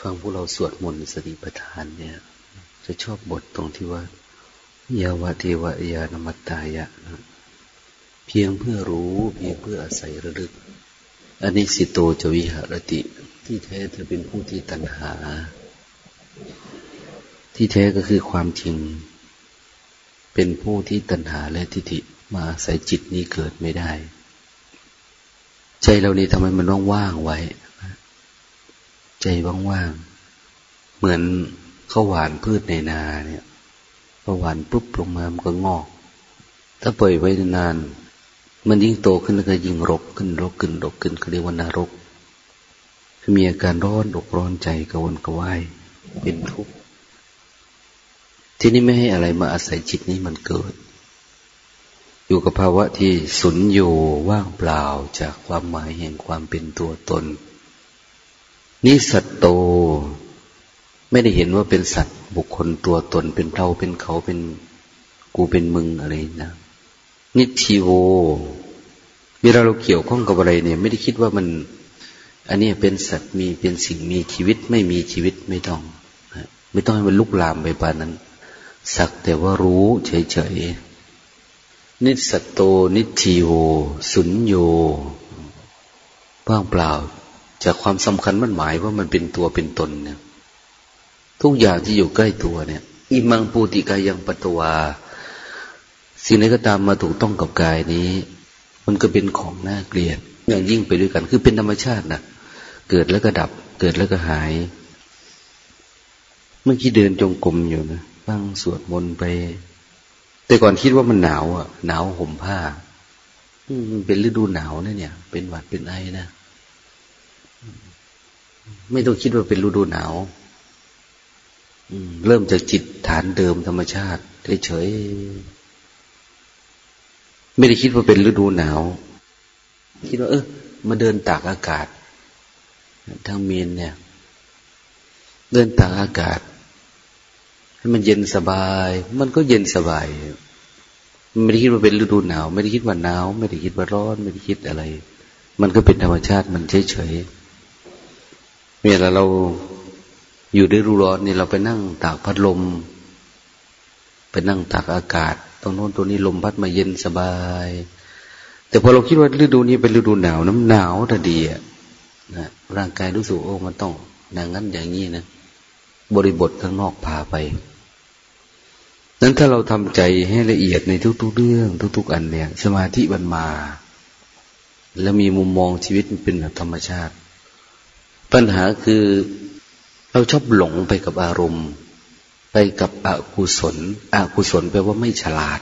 ฟังพวกเราสวดมนต์สติปัฏฐานเนี่ย จะชอบบทตรงที่ว่ายาวะเทวะยานมัตตายะนะเพียงเพื่อรู้เพียงเพื่ออาศัยระลึกอันนี้สิโตจวิหารติ ที่แท้เธอเป็นผู้ที่ตัณหา ที่แท้ก็คือความจริง เป็นผู้ที่ตัณหาและทิฏฐิมาอาศัยจิตนี้เกิดไม่ได้ ใจเรานี่ทำไมมันว่างๆไว้ ใจว่างๆ เหมือนข้าวหวานพืชในนาเนี่ยพอหวานปุ๊บลงมามันก็งอก ถ้าปล่อยไว้นาน มันยิ่งโตขึ้นแล้วก็ยิ่งรกขึ้นรกขึ้นรกขึ้นเขาเรียกว่านรกมีอาการร้อนอกร้อนใจกระวนกระวายเป็นทุกข์ที่นี่ไม่ให้อะไรมาอาศัยจิตนี้มันเกิด อยู่กับภาวะที่สุญโยว่างเปล่าจากความหมายแห่งความเป็นตัวตน นิสัตโต ไม่ได้เห็นว่าเป็นสัตว์ บุคคลตัวตนเป็นเราเป็นเขาเป็นกูเป็นมึงอะไรนะนิทิโวเวลาเราเกี่ยวข้องกับอะไรเนี่ย ไม่ได้คิดว่ามัน อันนี้เป็นสัตว์มีเป็นสิ่งมีชีวิตไม่มีชีวิตไม่ต้องไม่ต้องให้มันลุกลามไปปานนั้น สักแต่ว่ารู้เฉยๆนิสัตโตนิทิโวสุญโยว่างเปล่า จากความสำคัญมันหมายว่ามันเป็นตัวเป็นตนเนี่ย ทุกอย่างที่อยู่ใกล้ตัวเนี่ยอิมังปูติกายังปตวาสิ่งใดก็ตามมาถูกต้องกับกายนี้ มันก็เป็นของน่าเกลียด อย่างยิ่งไปด้วยกัน คือเป็นธรรมชาตินะเกิดแล้วก็ดับ เกิดแล้วก็หาย เมื่อกี้เดินจงกรมอยู่นะฟังสวดมนต์ไป แต่ก่อนคิดว่ามันหนาวอะ หนาวห่มผ้ามันเป็นฤดูหนาวนะเนี่ย เป็นหวัดเป็นไอนะ ไม่ต้องคิดว่าเป็นฤดูหนาวเริ่มจากจิตฐานเดิมธรรมชาติเฉยไม่ได้คิดว่าเป็นฤดูหนาว คิดว่า เออมาเดินตากอากาศทางเมียนเนี่ย เดินตากอากาศ ให้มันเย็นสบาย มันก็เย็นสบาย ไม่ได้คิดว่าเป็นฤดูหนาว ไม่ได้คิดว่าหนาว ไม่ได้คิดว่าร้อน ไม่ได้คิดอะไร มันก็เป็นธรรมชาติมันเฉย เฉยเมื่อเราอยู่ในรูร้อนนี่เราไปนั่งตากพัดลม ไปนั่งตากอากาศตรงโน้นตัวนี้ลมพัดมาเย็นสบาย แต่พอเราคิดว่าฤดูนี้เป็นฤดูหนาวน้ำหนาวแต่ดีอะนะร่างกายรู้สึกโอ้มันต้องอย่างนั้นอย่างนี้นะบริบทข้างนอกพาไป นั้นถ้าเราทำใจให้ละเอียดในทุก ๆ เรื่อง ทุก ๆ อันเนี่ย สมาธิมันมา แล้วมีมุมมองชีวิตเป็นแบบธรรมชาติ ปัญหาคือเราชอบหลงไปกับอารมณ์ ไปกับอกุศล อกุศลแปลว่าไม่ฉลาด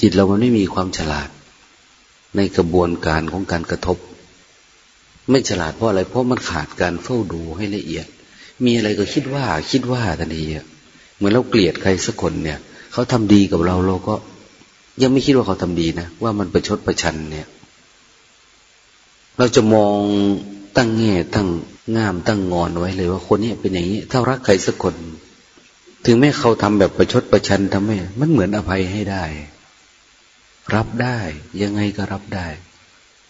จิตเรามันไม่มีความฉลาด ในกระบวนการของการกระทบ ไม่ฉลาดเพราะอะไร เพราะมันขาดการเฝ้าดูให้ละเอียด มีอะไรก็คิดว่า คิดว่าทันทีเหมือนเราเกลียดใครสักคนเนี่ย เขาทำดีกับเราเราก็ ยังไม่คิดว่าเขาทำดีนะว่ามันประชดประชันเนี่ย เราจะมอง ตั้งแง่ตั้งงามตั้งงอนไว้เลยว่าคนนี้เป็นอย่างนี้ ถ้ารักใครสักคน ถึงแม้เขาทำแบบประชดประชันทำให้มันเหมือนอภัยให้ได้ รับได้ยังไงก็รับได้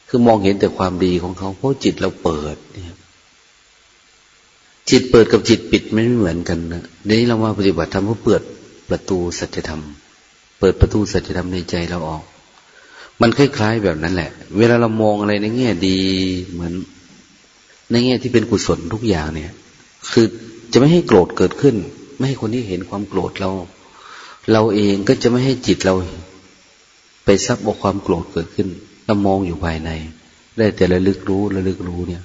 คือมองเห็นแต่ความดีของเขาเพราะจิตเราเปิดเนี่ยจิตเปิดกับจิตปิดไม่เหมือนกันนะนี้เรามาปฏิบัติธรรมเพื่อเปิดประตูสัจธรรม เปิดประตูสัจธรรมในใจเราออก มันคล้ายๆแบบนั้นแหละ เวลาเรามองอะไรในแง่ดีเหมือน ในแง่ที่เป็นกุศลทุกอย่างเนี่ย คือจะไม่ให้โกรธเกิดขึ้น ไม่ให้คนที่เห็นความโกรธเรา เราเองก็จะไม่ให้จิตเรา ไปซับบอความโกรธเกิดขึ้นเรามองอยู่ภายใน ได้แต่ระลึกรู้ระลึกรู้เนี่ย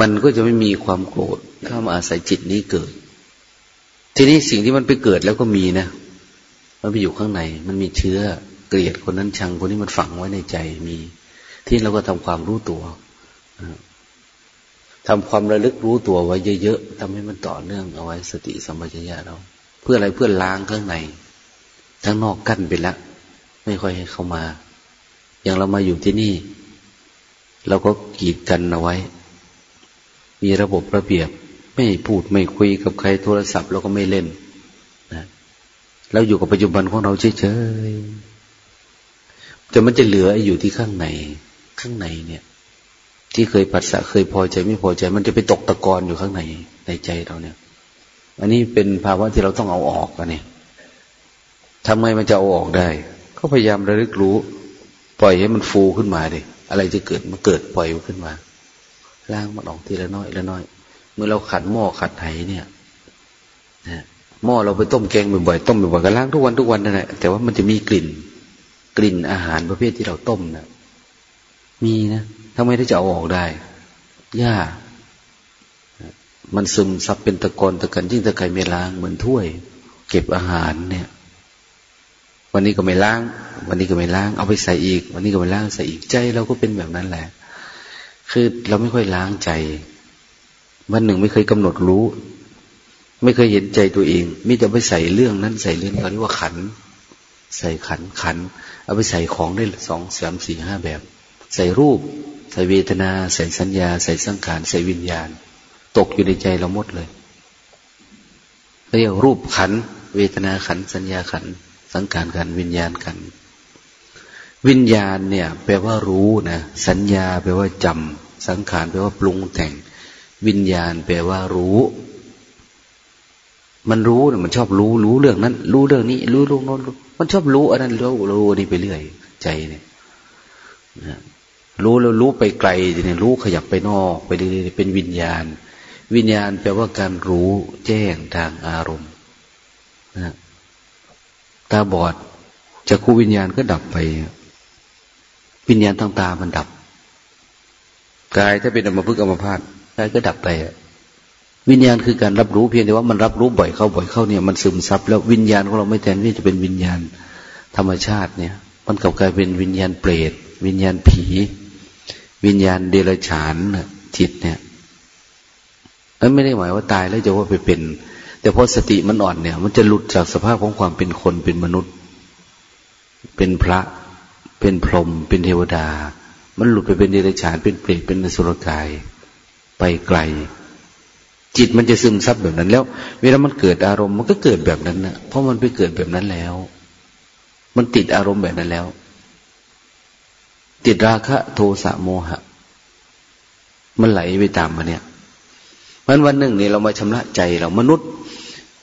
มันก็จะไม่มีความโกรธถ้ามาอาศัยจิตนี้เกิด ทีนี้สิ่งที่มันไปเกิดแล้วก็มีนะมันไปอยู่ข้างใน มันมีเชื้อเกลียดคนนั้นชังคนนี้มันฝังไว้ในใจมี ที่เราก็ทำความรู้ตัว ทำความระลึกรู้ตัวไว้เยอะๆทำให้มันต่อเนื่องเอาไว้สติสัมปชัญญะเรา เพื่ออะไรเพื่อล้างข้างในทั้งนอกกั้นไปแล้วไม่ค่อยให้เข้ามา อย่างเรามาอยู่ที่นี่ เราก็กีดกันเอาไว้ มีระบบระเบียบ ไม่พูดไม่คุยกับใครโทรศัพท์เราก็ไม่เล่นนะเราอยู่กับปัจจุบันของเราเฉยๆแต่มันจะเหลืออยู่ที่ข้างใน ข้างในเนี่ย ที่เคยปัสสะเคยพอใจไม่พอใจ มันจะไปตกตะกอนอยู่ข้างในในใจเราเนี่ย อันนี้เป็นภาวะที่เราต้องเอาออกกันนี่ทำไงมันจะเอาออกได้ ก็พยายามระลึกรู้ ปล่อยให้มันฟูขึ้นมาดิอะไรจะเกิดมันเกิดปล่อยมันขึ้นมาล้างมันออกทีละน้อยละน้อย เมื่อเราขัดหม้อขัดไหเนี่ยนะหม้อเราไปต้มแกงบ่อยๆต้มบ่อยๆก็ล้างทุกวันทุกวันนั่นแหละแต่ว่ามันจะมีกลิ่น กลิ่นอาหารประเภทที่เราต้มนะมีนะ ทำไมได้จะเอาออกได้ยากมันซึมซับเป็นตะกอนตะกันยิ่งตะไคร่ไม่ล้างเหมือนถ้วย เก็บอาหารเนี่ย วันนี้ก็ไม่ล้าง วันนี้ก็ไม่ล้าง เอาไปใส่อีก วันนี้ก็ไม่ล้างใส่อีกใจเราก็เป็นแบบนั้นแหละ คือเราไม่ค่อยล้างใจ วันหนึ่งไม่เคยกำหนดรู้ ไม่เคยเห็นใจตัวเองมิจะไปใส่เรื่องนั้นใส่เรื่องเขาเรียกว่าขัน ใส่ขันขัน เอาไปใส่ของได้สองสามสี่ห้าแบบ ใส่รูป ใส่เวทนา ใส่สัญญา ใส่สังขาร ใส่วิญญาณ ตกอยู่ในใจเราหมดเลยเรียกรูปขัน เวทนาขัน สัญญาขัน สังขารขัน วิญญาณขัน วิญญาณเนี่ย แปลว่ารู้นะ สัญญาแปลว่าจำสังขารแปลว่าปรุงแต่ง วิญญาณแปลว่ารู้ มันรู้เนี่ยมันชอบรู้ รู้เรื่องนั้น รู้เรื่องนี้ รู้เรื่องโน้นมันชอบรู้อันนั้นรู้รู้นี่ไปเรื่อย ใจเนี่ย รู้แล้วรู้ไปไกลเนี่ยรู้ขยับไปนอก ไปเรื่อยเป็นวิญญาณ วิญญาณแปลว่าการรู้แจ้งทางอารมณ์นะตาบอดจะคูวิญญาณก็ดับไป วิญญาณทางตามันดับกายถ้าเป็นอมพึกอมพาตกายก็ดับไปวิญญาณคือการรับรู้เพียงแต่ว่ามันรับรู้บ่อยเข้าบ่อยเข้าเนี่ยมันซึมซับแล้ววิญญาณของเราไม่แทนที่จะเป็นวิญญาณธรรมชาติเนี่ย มันกลับกลายเป็นวิญญาณเปรตวิญญาณผี วิญญาณเดรัจฉานจิตเนี่ยนั้นไม่ได้หมายว่าตายแล้วจะว่าไปเป็น แต่พอสติมันอ่อนเนี่ย มันจะหลุดจากสภาพของความเป็นคนเป็นมนุษย์ เป็นพระ เป็นพรหมเป็นเทวดา มันหลุดไปเป็นเดรัจฉานเป็นเปรตเป็นนสุรกาย ไปไกล จิตมันจะซึมซับแบบนั้น แล้ว เวลามันเกิดอารมณ์มันก็เกิดแบบนั้นนะเพราะมันไปเกิดแบบนั้นแล้ว มันติดอารมณ์แบบนั้นแล้ว ติดราคะโทสะโมหะ มันไหลไปตามมาเนี่ยวันวันหนึ่งเนี่ยเรามาชำระใจเรามนุษย์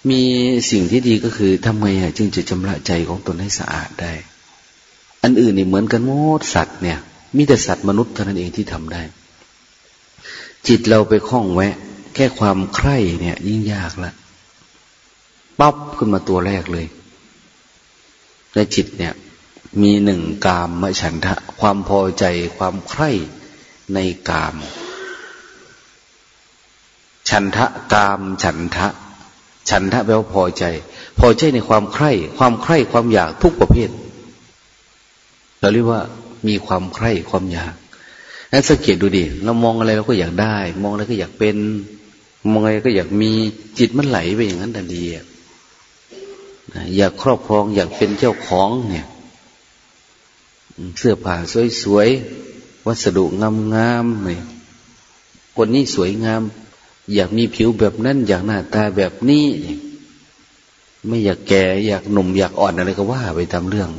มีสิ่งที่ดีก็คือทำไงอะจึงจะชำระใจของตนให้สะอาดได้ อันอื่นนี่เหมือนกันหมดสัตว์เนี่ย มีแต่สัตว์มนุษย์เท่านั้นเองที่ทำได้ จิตเราไปคล้องแวะ แค่ความใคร่เนี่ย ยิ่งยากละปั๊บขึ้นมาตัวแรกเลยในจิตเนี่ย มีหนึ่งกามมฉันทะ ความพอใจความใคร่ในกาม ฉันทะกามฉันทะ ฉันทะแปลว่าพอใจ พอใจในความใคร่ ความใคร่ความอยากทุกประเภท เราเรียกว่ามีความใคร่ความอยากนั้นสังเกตดูดิเรามองอะไรเราก็อยากได้ มองอะไรก็อยากเป็น มองอะไรก็อยากมีจิตมันไหลไปอย่างนั้นทันทีอยากครอบครองอยากเป็นเจ้าของเนี่ย เสื้อผ้าสวยๆ วัสดุงามๆเนี่ยคนนี้สวยงาม อยากมีผิวแบบนั้น อยากหน้าตาแบบนี้ ไม่อยากแก่ อยากหนุ่ม อยากอ่อนอะไรก็ว่าไปตามเรื่อง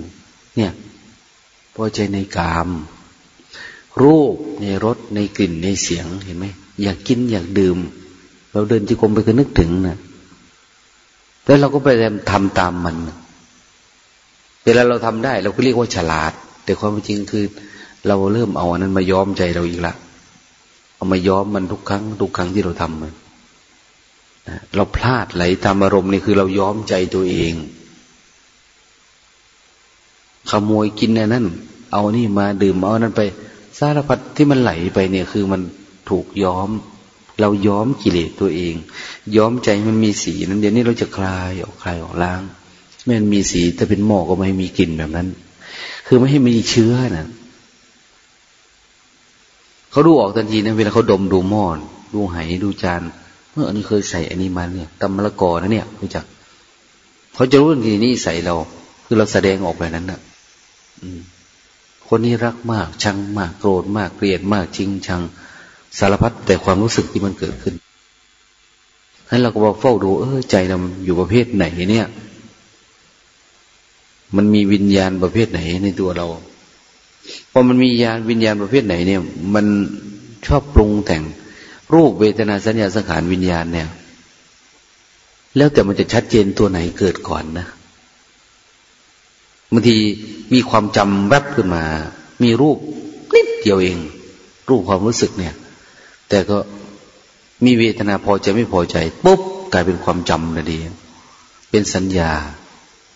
เนี่ยพอใจในกาม รูปในรสในกลิ่นในเสียงเห็นไหมอยากกินอยากดื่ม เราเดินจีกรมไปก็นึกถึงนะแล้วเราก็ไปทำตามมันเวลาเราทำได้ เราก็เรียกว่าฉลาด แต่ความจริงคือ เราเริ่มเอาอันนั้นมาย้อมใจเราอีกละเอามาย้อมมันทุกครั้ง ทุกครั้งที่เราทำมันเราพลาดไหลตามอารมณ์นี่คือเราย้อมใจตัวเอง ขโมยกินนั่น เอานี่มาดื่มเอานั้นไปสารพัดที่มันไหลไปเนี่ย คือมันถูกย้อม เราย้อมกิเลสตัวเอง ย้อมใจมันมีสีนั้นเดี๋ยวนี้เราจะคลายออกคลายออกล้างไม่มันมีสีถ้าเป็นหม้อก็ไม่มีกลิ่นแบบนั้น คือไม่ให้มีเชื้อนะ่ะเขาดูออกทันทีนะเวลาเขาดมดูหม้อนดูไหดูจานเมื่ออันนี้เคยใส่อันนี้มาเนี่ยตำมะละกอนะเนี่ยรู้จักเขาจะรู้ทันทีนี่ใส่เรา คือเราแสดงออกแบบนั้นนะอืม คนนี้รักมาก ชังมากโกรธมากเกลียดมากจริงชังสารพัดแต่ความรู้สึกที่มันเกิดขึ้นให้เราก็บอกเฝ้าดู เออใจเราอยู่ประเภทไหนเนี่ย มันมีวิญญาณประเภทไหนในตัวเราพอมันมีญาณวิญญาณประเภทไหนเนี่ย มันชอบปรุงแต่ง รูปเวทนาสัญญาสังขารวิญญาณเนี่ย แล้วแต่มันจะชัดเจนตัวไหนเกิดก่อนนะบางทีมีความจำแวบขึ้นมา มีรูปนิดเดียวเอง รูปความรู้สึกเนี่ย แต่ก็มีเวทนาพอใจไม่พอใจปุ๊บกลายเป็นความจำนะดี เป็นสัญญา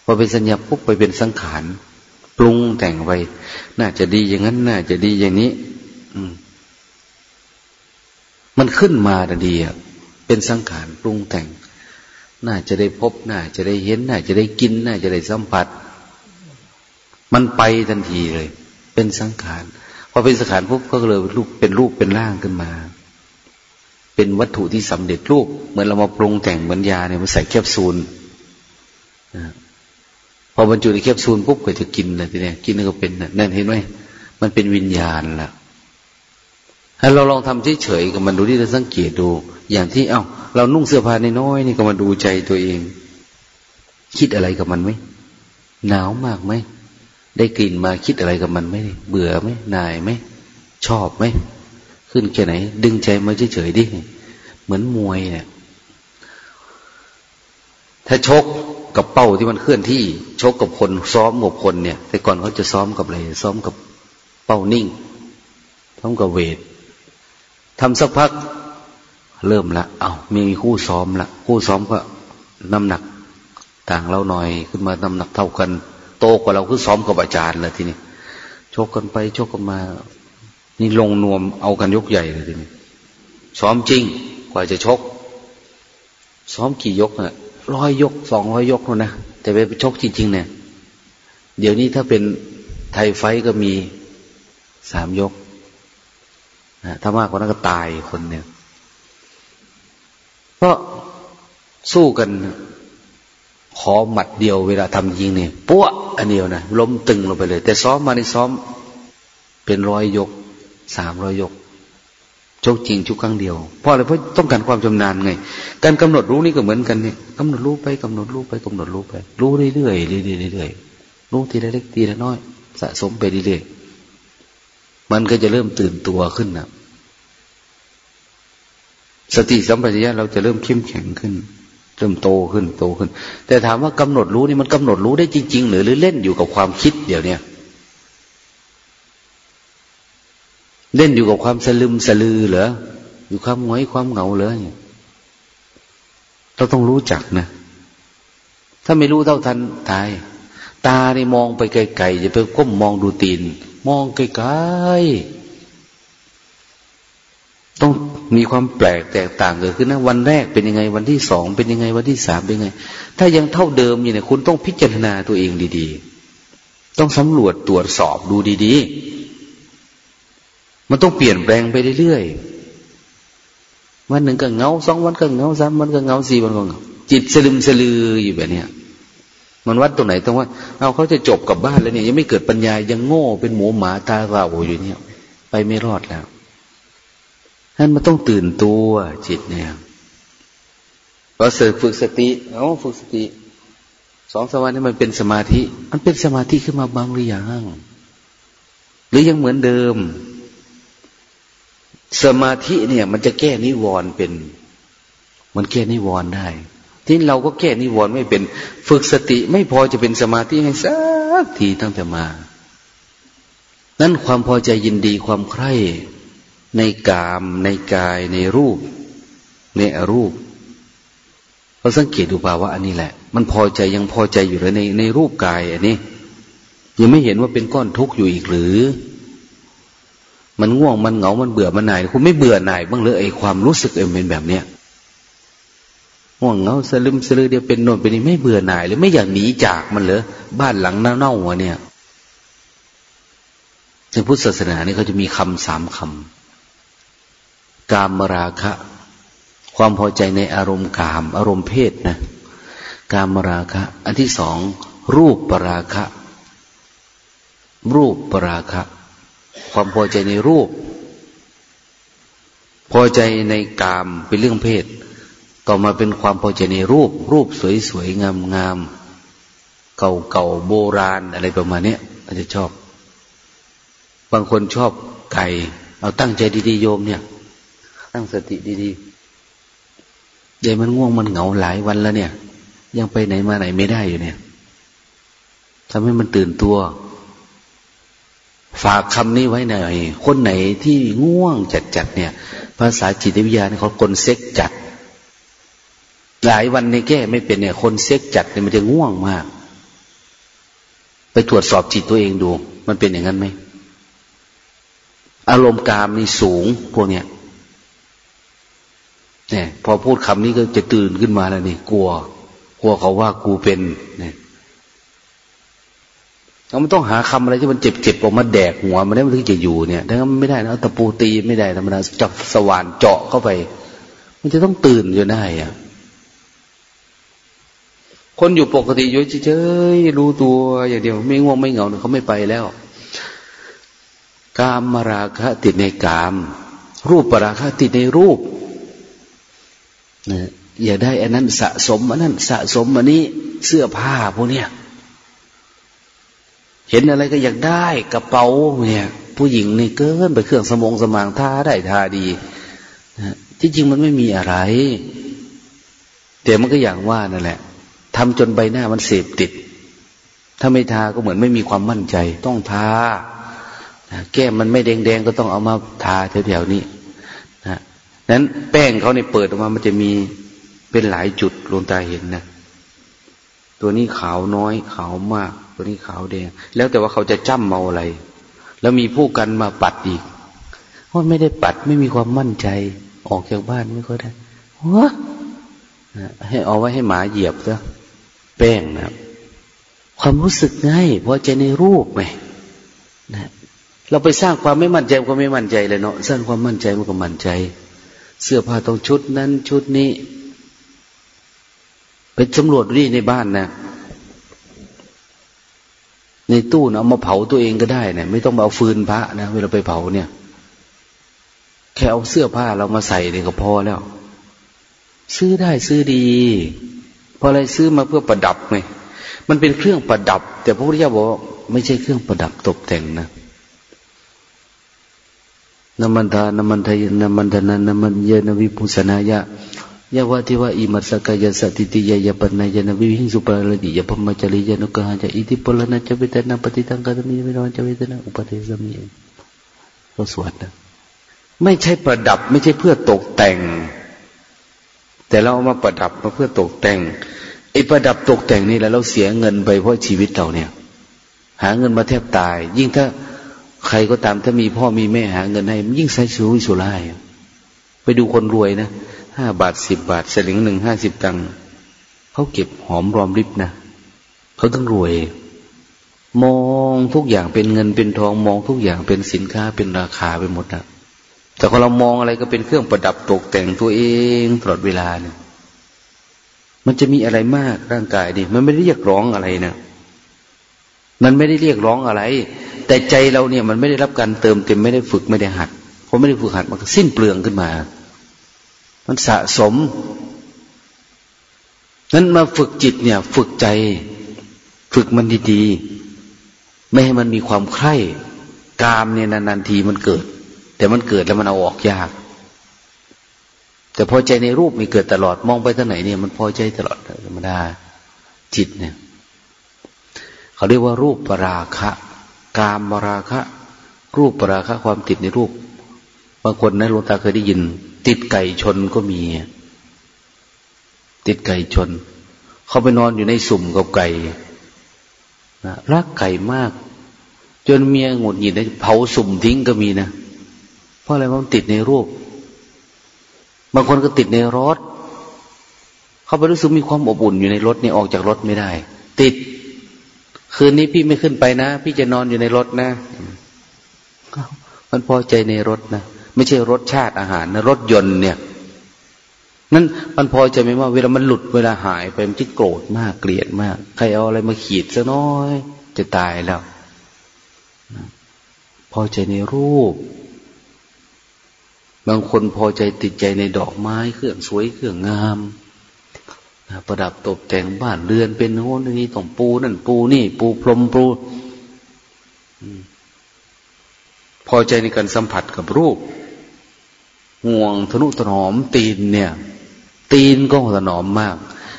พอเป็นสัญญาปุ๊บไปเป็นสังขารปรุงแต่งไปน่าจะดีอย่างนั้น น่าจะดีอย่างนี้ อืม มันขึ้นมาดดีอะเป็นสังขารปรุงแต่ง น่าจะได้พบ น่าจะได้เห็น น่าจะได้กิน น่าจะได้สัมผัส มันไปทันทีเลย เป็นสังขารพอเป็นสังขารปุ๊บก็เลยรูปเป็นรูปเป็นร่างขึ้นมา เป็นวัตถุที่สำเร็จรูป เหมือนเรามาปรุงแต่งเหมือนยาเนี่ยมาใส่แคปซูล พอบรรจุในแคปซูลปุ๊บก็จะกินเลยทีเนี้ยกินแล้วก็เป็นนั่นเห็นไหมมันเป็นวิญญาณล่ะให้เราลองทำเฉยๆกับมันดูที่เราสังเกตดู อย่างที่เอา้า เรานุ่งเสื้อผ้าน้อยๆนี่ก็มาดูใจตัวเอง คิดอะไรกับมันไหมหนาวมากไหมได้กลิ่นมาคิดอะไรกับมันไหมเบื่อไหมนายไหมชอบไหมขึ้นแค่ไหน ดึงใจมาเฉยๆดิเหมือนมวยเนี่ย ถ้าชกกับเป้าที่มันเคลื่อนที่ ชกกับคนซ้อมกับคนเนี่ย แต่ก่อนเขาจะซ้อมกับอะไรซ้อมกับเป้านิ่งซ้อมกับเวททำสักพักเริ่มละ เอา้ามีคู่ซ้อมละคู่ซ้อมก็น้ำหนัก ต่างเราหน่อยขึ้นมาน้ำหนักเท่ากัน โตกว่าเราคือซ้อมกับอาจารย์เลยทีนี้ชกกันไปชกกันมา นี่ลงนวมเอากันยกใหญ่เลยทีนี้ซ้อมจริงกว่าจะชก ซ้อมกี่ยกอะ ร้อยยกสองร้อยยกนู่นนะแต่ไปชกจริง ๆ เนี่ย เดี๋ยวนี้ถ้าเป็นไทยไฟก็มีสามยกถ้ามากกว่านั้นก็ตายคนเนี่ยก็สู้กัน ขอหมัดเดียวเวลาทำยิงเนี่ยปั้วอันเดียวนะล้มตึงลงไปเลย แต่ซ้อมมาในซ้อม เป็นร้อยยกสามร้อยยก ชกจริงชุกครั้งเดียวเพราะอะไรเพราะต้องการความชำนาญไง การกำหนดรู้นี่ก็เหมือนกันเนี่ยกำหนดรู้ไปกำหนดรู้ไปกำหนดรู้ไป รู้เรื่อยๆเรื่อยๆเรื่อยๆรู้ทีละเล็กทีละน้อย สะสมไปเรื่อยๆมันก็จะเริ่มตื่นตัวขึ้นนะสติสัมปชัญญะเราจะเริ่มเข้มแข็งขึ้น เริ่มโตขึ้นโตขึ้น แต่ถามว่ากำหนดรู้นี่มันกำหนดรู้ได้จริง ๆ หรือหรือเล่นอยู่กับความคิดเดี๋ยวเนี้ย เล่นอยู่กับความสลึมสลือเหรออยู่ความหงอยความเหงาเหรอเนี่ยเราต้องรู้จักนะถ้าไม่รู้เท่าทันตาย ตาเนี่มองไปไกลๆจะไปก้มมองดูตีน มองไกลๆต้องมีความแปลกแตกต่างเกิดขึ้นนะวันแรกเป็นยังไง วันที่สองเป็นยังไง วันที่สามเป็นยังไง ถ้ายังเท่าเดิมอยู่เนี่ยคุณต้องพิจารณาตัวเองดี ๆ ต้องสำรวจตรวจสอบดูดี ๆ มันต้องเปลี่ยนแปลงไปเรื่อยๆ วันหนึ่งก็เงาสองวันก็เงาสามวันก็เงาสี่วันก็เงาจิตสลึมสลืออยู่แบบเนี้ยมันวัดตรงไหนตรงว่า เอาเขาจะจบกับบ้านแล้วเนี่ย ยังไม่เกิดปัญญายังโง่เป็นหมูหมาตาเราอยู่เนี่ย ไปไม่รอดแล้วนั่นมันต้องตื่นตัวจิตเนี่ยพอเสริฝึกสติเอาฝึกสติสองสวรรค์นี่มันเป็นสมาธิ มันเป็นสมาธิขึ้นมาบางหรือยังหรือยังเหมือนเดิม สมาธิเนี่ย มันจะแก้นิวรณ์เป็น มันแก้นิวรณ์ได้ที่เราก็แก้นิวรณ์ไม่เป็น ฝึกสติไม่พอจะเป็นสมาธิให้สักทีตั้งแต่มา นั่นความพอใจยินดีความใคร่ในกาม ในกาย ในรูป ในอรูปเราสังเกตดูป่าว่าอันนี้แหละ มันพอใจยังพอใจอยู่เลยในในรูปกายอันนี้ ยังไม่เห็นว่าเป็นก้อนทุกข์อยู่อีกหรือ มันง่วงมันเหงา มันเบื่อมันหน่าย คุณไม่เบื่อหน่ายบ้างเลยไอ้ความรู้สึกเอ็มเป็นแบบเนี้ยง่วงเหงาสลึมสลือเดียวเป็นโน่นเป็นนี่ไม่เบื่อหน่ายเลยไม่อยากหนีจากมันเลยบ้านหลังเน่าๆวะเนี่ยในพุทธศาสนานี่เขาจะมีคำสามคำกามราคะ ความพอใจในอารมณ์กาม อารมณ์เพศนะกามราคะ อันที่สองรูปปราคะ รูปปราคะ ความพอใจในรูป พอใจในกามเป็นเรื่องเพศ ต่อมาเป็นความพอใจในรูป รูปสวยๆงามๆเก่าๆโบราณอะไรประมาณนี้อาจจะชอบ บางคนชอบไก่เอาตั้งใจดีๆโยมเนี่ย ตั้งสติดีๆเดี๋ยวมันง่วงมันเหงาหลายวันแล้วเนี่ย ยังไปไหนมาไหนไม่ได้อยู่เนี่ยทำให้มันตื่นตัว ฝากคำนี้ไว้หน่อย คนไหนที่ง่วงจัดๆเนี่ย ภาษาจิตวิทยาเขาคนเซ็กจัด หลายวันในแก้ไม่เป็นเนี่ย คนเซ็กจัดเนี่ยมันจะง่วงมาก ไปตรวจสอบจิตตัวเองดู มันเป็นอย่างนั้นไหม อารมณ์กามนี่สูงพวกเนี้ยเนี่ย พอพูดคำนี้ก็จะตื่นขึ้นมาแล้วนี่กลัว กลัวเขาว่ากูเป็นเนี่ย เราไม่ต้องหาคำอะไรที่มันเจ็บๆออกมาแดกหัวมันได้มันถึงจะอยู่เนี่ยถ้ามันไม่ได้นะตะปูตีไม่ได้ธรรมดาจับสว่านเจาะเข้าไป มันจะต้องตื่นอยู่ได้อะคนอยู่ปกติอยู่เฉยๆรู้ตัวอย่างเดียว ไม่ง่วงไม่เหงาเขาไม่ไปแล้ว กามมาราคะติดในกาม รูปปราคะติดในรูปนะอย่าได้อันนั้นสะสมอันนั้นสะสมอันนี้เสื้อผ้าพวกเนี้ย เห็นอะไรก็อยากได้กระเป๋าเนี่ยผู้หญิงนี่เกินไปเครื่องสมองสมางท่าได้ท่าดีนะที่จริงมันไม่มีอะไร แต่มันก็อย่างว่านั่นแหละทำจนใบหน้ามันเสพติด ถ้าไม่ทาก็เหมือนไม่มีความมั่นใจ ต้องทาแก้มมันไม่แดงๆก็ต้องเอามาทาแถวๆนี้นะนั้นแป้งเขาในเปิดออกมามันจะมีเป็นหลายจุดลงตาเห็นนะตัวนี้ขาวน้อยขาวมาก ตัวนี้ขาวแดง แล้วแต่ว่าเขาจะจ้ำเมาอะไร แล้วมีผู้กันมาปัดอีกว่าไม่ได้ปัดไม่มีความมั่นใจออกจากบ้านไม่ค่อยได้วะให้เอาไว้ให้หมาเหยียบซะแป้งนะความรู้สึกง่ายพอใจในรูปไหมนะเราไปสร้างความไม่มั่นใจก็ไม่มั่นใจเลยเนาะสร้างความมั่นใจมันก็มั่นใจ เสื้อผ้าตรงชุดนั้นชุดนี้ไปสำรวจดูในบ้านนะ ในตู้นะเอามาเผาตัวเองก็ได้เนะไม่ต้องเอาฟืนพระนะเวลาไปเผาเนี่ย แค่เอาเสื้อผ้าเรามาใส่เนี่ยก็พอแล้ว ซื้อได้ซื้อดีเพราะอะไรซื้อมาเพื่อประดับไงมันเป็นเครื่องประดับ แต่พระพุทธเจ้าบอกไม่ใช่เครื่องประดับตกแต่งนะนามันทานามันทายนามันทานานามันเยนวิปุสนายะ ยาวติวะอิมัสกายสติติยายปัญญาณวิหิงสุปรลดิยพมจริยานุกหะจะอิทิปลนะจะเวทนาปฏิตังกตมีวิโนจะเวทนาอุปเทสมีก็สวดนะไม่ใช่ประดับไม่ใช่เพื่อตกแต่ง แต่เราเอามาประดับมาเพื่อตกแต่งไอ้ประดับตกแต่งนี่แล้วเราเสียเงินไปเพราะชีวิตเราเนี่ย หาเงินมาแทบตาย ยิ่งถ้าใครก็ตามถ้ามีพ่อมีแม่หาเงินให้ยิ่งใช้ชูวิสุร่ายไปดูคนรวยนะ ห้าบาทสิบบาท สลึงหนึ่งห้าสิบตังค์เขาเก็บหอมรอมริบนะเขาต้องรวย มองทุกอย่างเป็นเงินเป็นทองมองทุกอย่างเป็นสินค้าเป็นราคาไปหมดนะแต่พอเรามองอะไรก็เป็นเครื่องประดับตกแต่งตัวเองตลอดเวลาเนี่ย มันจะมีอะไรมากร่างกายดิมันไม่ได้เรียกร้องอะไรนะมันไม่ได้เรียกร้องอะไร แต่ใจเราเนี่ย มันไม่ได้รับการเติมเต็มไม่ได้ฝึกไม่ได้หัดพอไม่ได้ฝึกหัดมันก็สิ้นเปลืองขึ้นมา มันสะสม นั้นมาฝึกจิตเนี่ย ฝึกใจ ฝึกมันดีๆ ไม่ให้มันมีความใคร่กามเนี่ยนานๆทีมันเกิด แต่มันเกิดแล้วมันเอาออกยาก แต่พอใจในรูปมีเกิดตลอดมองไปทางไหนเนี่ย มันพอใจตลอดธรรมดาจิตเนี่ย เขาเรียกว่ารูปปราคะ กามปราคะ รูปปราคะ ความติดในรูป บางคนนะหลวงตาเคยได้ยิน ติดไก่ชนก็มี ติดไก่ชน เขาไปนอนอยู่ในสุ่มกับไก่นะรักไก่มาก จนเมียหงุดหงิดนะเผาสุ่มทิ้งก็มีนะเพราะอะไรมันติดในรูป บางคนก็ติดในรถเขาไปรู้สึกมีความอบอุ่นอยู่ในรถนี่ออกจากรถไม่ได้ ติด คืนนี้พี่ไม่ขึ้นไปนะ พี่จะนอนอยู่ในรถนะมันพอใจในรถนะ ไม่ใช่รสชาติอาหารนะรถยนต์เนี่ยนั่นมันพอใจไหมว่า เวลามันหลุดเวลาหายไปมันจะโกรธมากเกลียดมาก ใครเอาอะไรมาขีดซะน้อย จะตายแล้ว พอใจในรูป บางคนพอใจติดใจในดอกไม้เครื่องสวยเครื่องงามประดับตกแต่งบ้านเรือนเป็นโน้นนี่ต้องปูนั่นปูนี่ ปูพรมปูพอใจในการสัมผัสกับรูป ห่วงทนุถนอมตีนเนี่ย ตีนก็ถนอมมาก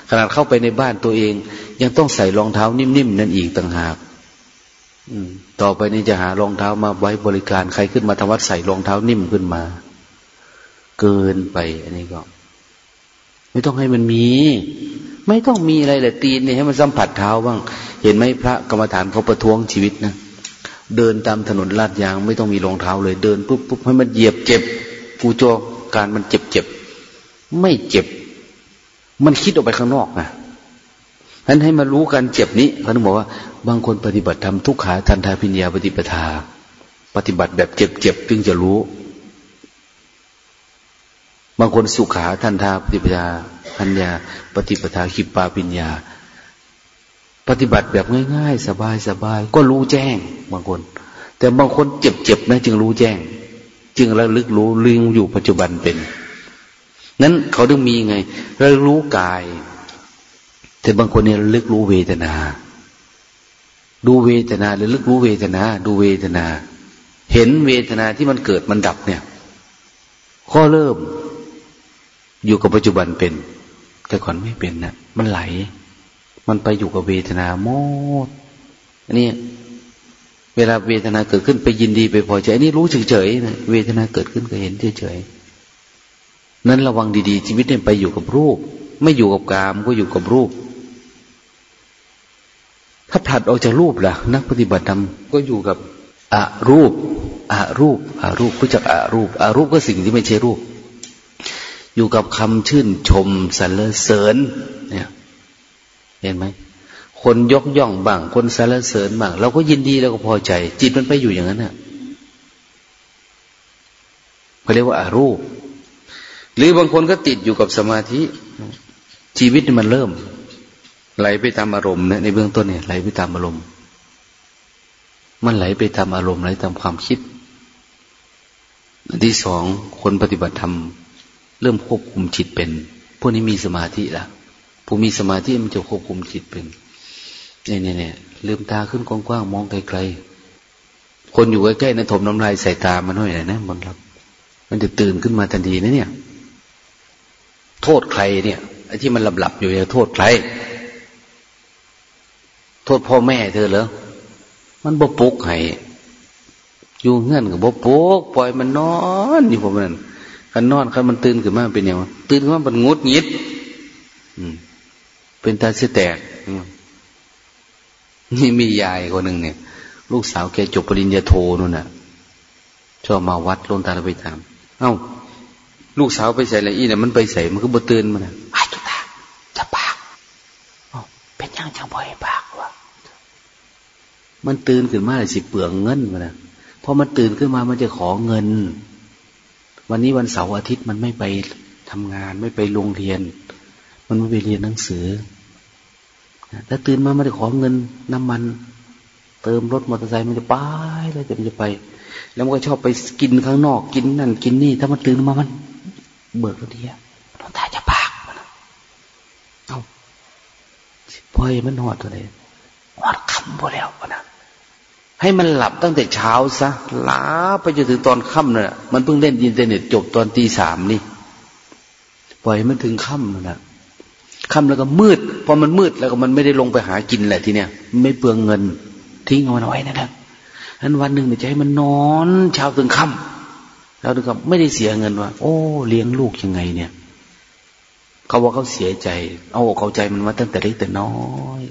ขนาดเข้าไปในบ้านตัวเอง ยังต้องใส่รองเท้านิ่มๆนั่นอีกต่างหากต่อไปนี้จะหารองเท้ามาไว้บริการ ใครขึ้นมาทำวัดใส่รองเท้านิ่มขึ้นมา เกินไป อันนี้ก็ ไม่ต้องให้มันมี ไม่ต้องมีอะไรเลยตีนเนี่ยให้มันสัมผัสเท้าบ้าง เห็นไหมพระกรรมฐานเขาประท้วงชีวิตนะเดินตามถนนลาดยาง ไม่ต้องมีรองเท้าเลย เดินปุ๊บปุ๊บให้มันเหยียบเจ็บ กูโจการมันเจ็บเจ็บไม่เจ็บ มันคิดออกไปข้างนอกนะนั้นให้มารู้การเจ็บนี้เขาต้องบอกว่า บางคนปฏิบัติทำทุกขาทันทาพิญญาปฏิปทา ปฏิบัติแบบเจ็บเจ็บจึงจะรู้ บางคนสุขาทันทาปฏิปทาพัญญา ปฏิปทาขิปปาปิญญา ปฏิบัติแบบง่าย ๆ สบายๆก็รู้แจ้ง บางคน แต่บางคนเจ็บๆนะจึงรู้แจ้ง จึงระลึกรู้ลึงอยู่ปัจจุบันเป็นนั้นเขาต้องมีไงระลึกรู้กาย แต่บางคนเนี่ยลึกรู้เวทนา ดูเวทนาหรือลึกรู้เวทนา ดูเวทนา เห็นเวทนาที่มันเกิดมันดับเนี่ย ข้อเริ่มอยู่กับปัจจุบันเป็น แต่ก่อนไม่เป็นนะมันไหล มันไปอยู่กับเวทนาหมดอันนี้ เวลาเวทนาเกิดขึ้นไปยินดีไปพอใจอันนี้รู้เฉยๆนะเวทนาเกิดขึ้นก็เห็นเฉยๆนั้นระวังดีๆ ชีวิตเนี่ยไปอยู่กับรูป ไม่อยู่กับกามก็อยู่กับรูป ถ้าผลัดออกจากรูปล่ะ นักปฏิบัติธรรมก็อยู่กับอารูปอารูปอารูปรู้จักอารูปอารูปก็สิ่งที่ไม่ใช่รูป อยู่กับคำชื่นชมสรรเสริญเนี่ย เห็นไหม คนยกย่องบ้าง คนสรรเสริญบ้างเราก็ยินดีเราก็พอใจ จิตมันไปอยู่อย่างนั้นน่ะเขาเรียกว่าอารูป หรือบางคนก็ติดอยู่กับสมาธิ ชีวิตมันเริ่ม ไหลไปตามอารมณ์นะในเบื้องต้นเนี่ยไหลไปตามอารมณ์ มันไหลไปตามอารมณ์ไหลตามความคิดอันที่สองคนปฏิบัติธรรมเริ่มควบคุมจิตเป็น พวกนี้มีสมาธิละผู้มีสมาธิมันจะควบคุมจิตเป็น เนี่ยเนี่ยเนี่ยลืมตาขึ้นกว้างๆมองไกลๆ คนอยู่ใกล้ๆนะถมน้ำลายใส่ตามันหน่อยนะ มันรับ มันจะตื่นขึ้นมาทันทีนะเนี่ย โทษใครเนี่ยไอ้ที่มันหลับๆอยู่เนี่ยโทษใคร โทษพ่อแม่เธอเหรอ มันบ่ปุกให้อยู่เงื่อนกับบ่ปุกปล่อยมันนอนอยู่ผมนั่นคันนอนคันมันตื่นขึ้นมาเป็นยังไงตื่นขึ้นมามันงดงิดเป็นตาเสียแตก นี่มียายคนหนึ่งเนี่ย ลูกสาวแกจบปริญญาโทนู่นน่ะ ชอบมาวัดลงตาเราไปถาม เอ้า ลูกสาวไปใส่อะไรอีเนี่ยมันไปใส่มันก็บ่ตื่นมันนะไอ้จุตาจะปากเป็นยังจังบ่อยปากวะมันตื่นขึ้นมาเลยสิเปลืองเงินมานะพอมันตื่นขึ้นมามันจะขอเงิน วันนี้วันเสาร์อาทิตย์มันไม่ไปทำงานไม่ไปโรงเรียน มันไม่ไปเรียนหนังสือ ถ้าตื่นมาไมันจะขอเงินน้ำมัน เติมรถมอเตอร์ไซค์มันจะไปแล้วจะมันจะไป แล้วมันก็ชอบไปกินข้างนอกกินนั่นกินนี่ ถ้ามันตื่นมามัน เบิกตัวเดียวต้องตาจะปากมันเอาพ่อยมันหอดตัวเลยหอดคำพอแล้วนะให้มันหลับตั้งแต่เช้าซะลาไปจนถึงตอนค่ำน่ะ มันเพิ่งเล่นอินเทอร์เน็ตจบตอนตีสามนี่ ปล่อยมันถึงค่ำน่ะ ค่ำแล้วก็มืด พอมันมืดแล้วก็มันไม่ได้ลงไปหากินแหละทีเนี้ยไม่เปลืองเงิน ทิ้งเอาไว้นะครับนั้นวันหนึ่งจะให้มันนอนเช้าถึงค่ำแล้วถึงค่ำไม่ได้เสียเงินว่า โอ้เลี้ยงลูกยังไงเนี่ย เขาบอกเขาเสียใจ เอาเขาใจมันมาตั้งแต่เล็กแต่น้อย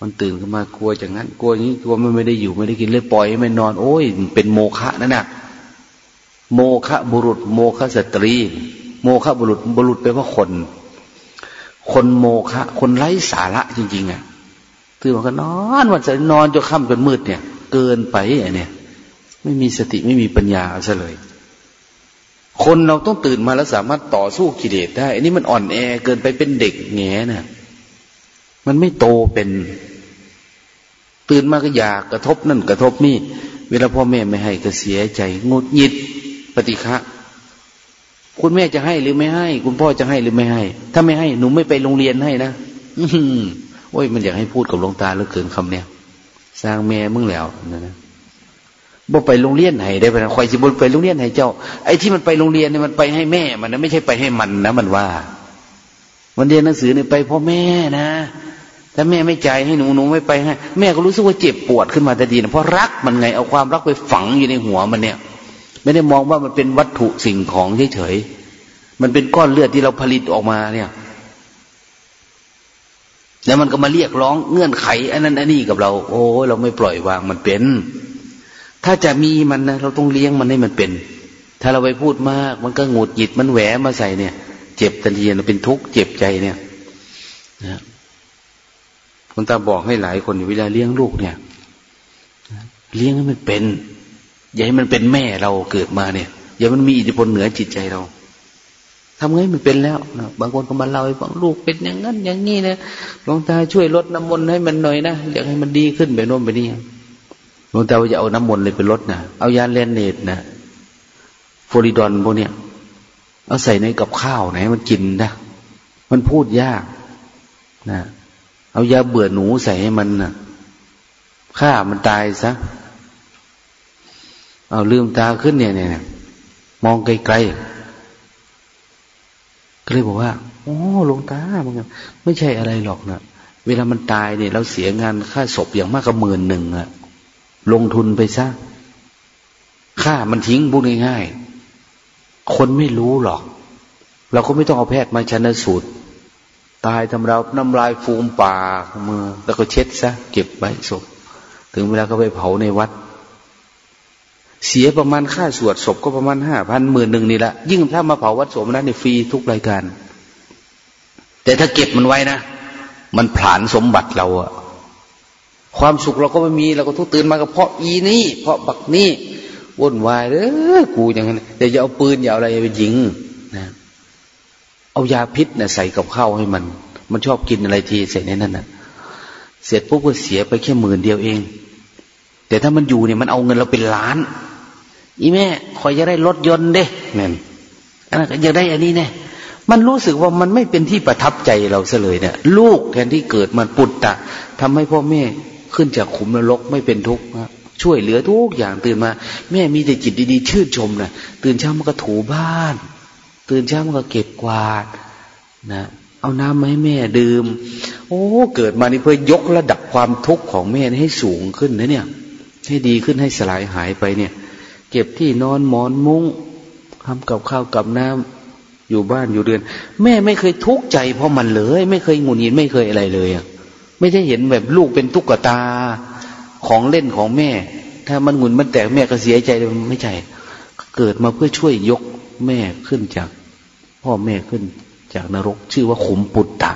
มันตื่นขึ้นมากลัวอย่างนั้น กลัวอย่างนี้กลัวมันไม่ได้อยู่ไม่ได้กินเลยปล่อยให้มันนอน โอ้ยเป็นโมฆะนั่นน่ะโมฆะบุรุษ โมฆะสตรี โมฆะบุรุษบุรุษแปลว่าคน คนโมฆะคนไร้สาระจริง ๆ อะตื่นมาก็นอนวันจะนอนจนค่ำจนมืดเนี่ย เกินไปอะเนี่ย ไม่มีสติไม่มีปัญญาซะเลย คนเราต้องตื่นมาแล้วสามารถต่อสู้กิเลสได้อันนี้มันอ่อนแอเกินไปเป็นเด็กแง่น่ะมันไม่โตเป็น ตื่นมาก็อยากกระทบนั่นกระทบนี่เวลาพ่อแม่ไม่ให้ก็เสียใจงดหงิดปฏิฆะ คุณแม่จะให้หรือไม่ให้ คุณพ่อจะให้หรือไม่ให้ ถ้าไม่ให้หนูไม่ไปโรงเรียนให้นะอืโอ้ย มันอยากให้พูดกับหลวงตาเหลือเกินคำเนี้ยสร้างแม่มึงแล้วนะนะบ่ไปโรงเรียนไหนได้ปะคอยสิบนไปโรงเรียนไหนเจ้า ไอ้ที่มันไปโรงเรียนเนี่ยมันไปให้แม่ มันนะไม่ใช่ไปให้มันนะมันว่า มันเรียนหนังสือเนี่ยไปพ่อแม่นะถ้าแม่ไม่ใจให้หนูหนูไม่ไปให้ แม่ก็รู้สึกว่าเจ็บปวดขึ้นมาแต่ดีนะเพราะรักมันไงเอาความรักไปฝังอยู่ในหัวมันเนี่ย ไม่ได้มองว่ามันเป็นวัตถุสิ่งของเฉยๆมันเป็นก้อนเลือดที่เราผลิตออกมาเนี่ย แล้วมันก็มาเรียกร้องเงื่อนไขอันนั้นอันนี้กับเรา โอ้เราไม่ปล่อยวางมันเป็น ถ้าจะมีมันนะเราต้องเลี้ยงมันให้มันเป็น ถ้าเราไปพูดมาก มันก็งดหยิดมันแหวมาใส่เนี่ย เจ็บทันทีเราเป็นทุกข์เจ็บใจเนี่ยนะคุณตาบอกให้หลายคนเวลาเลี้ยงลูกเนี่ย เลี้ยงให้มันเป็น อย่าให้มันเป็นแม่เราเกิดมาเนี่ย อย่ามันมีอิทธิพลเหนือจิตใจเราทำไงมันเป็นแล้วนะบางคนก็มาเล่าให้ฟังลูกเป็นอย่างนั้น อย่างนี้นะหลวงตาช่วยลดน้ำมนต์ให้มันหน่อยนะอยากให้มันดีขึ้นไปโน่นไปนี่หลวงตาจะเอาน้ำมนต์เลยไปลดนะเอายาเลนเนตนะฟอริดอนพวกเนี้ยเอาใส่ในกับข้าวไหนมันกินนะมันพูดยากนะเอายาเบื่อหนูใส่ให้มันนะฆ่ามันตายซะ เอาลืมตาขึ้นเนี่ยเนี่ยมองไกลๆก็เลยบอกว่าโอ้ลงตามันไม่ใช่อะไรหรอกนะเวลามันตายเนี่ย เราเสียงานค่าศพอย่างมากก็หมื่นหนึ่งอะลงทุนไปซะค่ามันทิ้งพูดง่ายๆคนไม่รู้หรอก เราก็ไม่ต้องเอาแพทย์มาชนสูตร ตายทำเราน้ำลายฟูมปากมือ แล้วก็เช็ดซะเก็บไว้ศพ ถึงเวลาก็ไปเผาในวัด เสียประมาณค่าสวดศพก็ประมาณห้าพันหมื่นหนึ่งนี่แหละยิ่งถ้ามาเผาวัดสมนั้นเนี่ยฟรีทุกรายการ แต่ถ้าเก็บมันไว้นะ มันผลานสมบัติเราอะความสุขเราก็ไม่มีเราก็ทุกตื่นมาก็เพราะอีนี่เพราะบักนี่วุ่นวายเลยกูอย่างนั้นแต่อย่าเอาปืนอย่าอาอะไรไปยิงนะเอายาพิษนะใส่กับข้าวให้มัน มันชอบกินอะไรทีใส่ในนั้นนะเสร็จปุ๊บก็เสียไปแค่หมื่นเดียวเอง แต่ถ้ามันอยู่เนี่ยมันเอาเงินเราเป็นล้าน อีแม่คอยจะได้รถยนต์เด้เนี่ยอันนั้นจะได้อันนี้เนี่ยมันรู้สึกว่ามันไม่เป็นที่ประทับใจเราเสเลยเนี่ย ลูกแทนที่เกิดมันปุตตะทำให้พ่อแม่ขึ้นจากขุมนรกไม่เป็นทุกข์ช่วยเหลือทุกอย่างตื่นมา แม่มีแต่จิตดีๆ ชื่นชมนะตื่นเช้ามันก็ถูบ้าน ตื่นเช้ามันก็เก็บกวาดนะเอาน้ำมาให้แม่ดื่ม โอ้ เกิดมานี่เพื่อยกระดับความทุกข์ของแม่ให้สูงขึ้นนะเนี่ย ให้ดีขึ้นให้สลายหายไปเนี่ย เก็บที่นอนหมอนมุ้งทำกับข้าวกับน้ำอยู่บ้านอยู่เรือน แม่ไม่เคยทุกข์ใจเพราะมันเลย ไม่เคยหงุนงินไม่เคยอะไรเลยอะไม่ได้เห็นแบบลูกเป็นตุ๊กตาของเล่นของแม่ ถ้ามันหงุนมันแตกแม่ก็เสียใจเลยไม่ใช่เกิดมาเพื่อช่วยยกแม่ขึ้นจาก พ่อแม่ขึ้นจากนรก ชื่อว่าขุมปุตตะ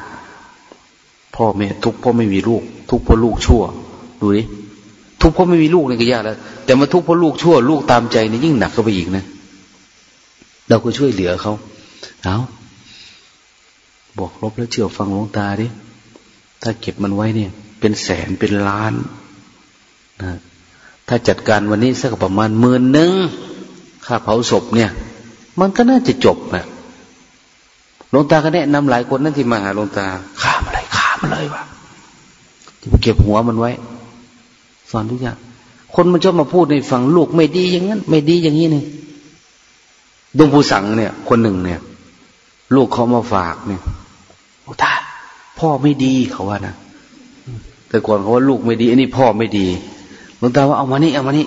พ่อแม่ทุกพ่อไม่มีลูก ทุกพ่อลูกชั่ว ดูดิ ทุกเพราะไม่มีลูกนี่ก็ยากแล้ว แต่มาทุกเพราะลูกชั่ว ลูกตามใจนี่ยิ่งหนักเข้าไปอีกนะ เราก็ช่วยเหลือเขาเอาบอกลบแล้วเชื่อฟังหลวงตาดิ ถ้าเก็บมันไว้เนี่ย เป็นแสนเป็นล้านนะถ้าจัดการวันนี้สักประมาณหมื่นหนึ่งค่าเผาศพเนี่ย มันก็น่าจะจบนะหลวงตาก็แนะนำหลายคนนั่นที่มาหาหลวงตาฆ่ามันเลยฆ่ามันเลยวะเก็บหัวมันไว้ สอนทุกอย่าง คนมันชอบมาพูดในฟังลูกไม่ดีอย่างนั้น ไม่ดีอย่างนี้เนี่ยดวงผู้สังเนี่ย คนหนึ่งเนี่ย ลูกเขามาฝากเนี่ยโอ้ตาพ่อไม่ดีเขาว่านะแต่ก่อนเขาว่าลูกไม่ดีอันนี้พ่อไม่ดีหลวงตาว่าเอามานี่เอามานี่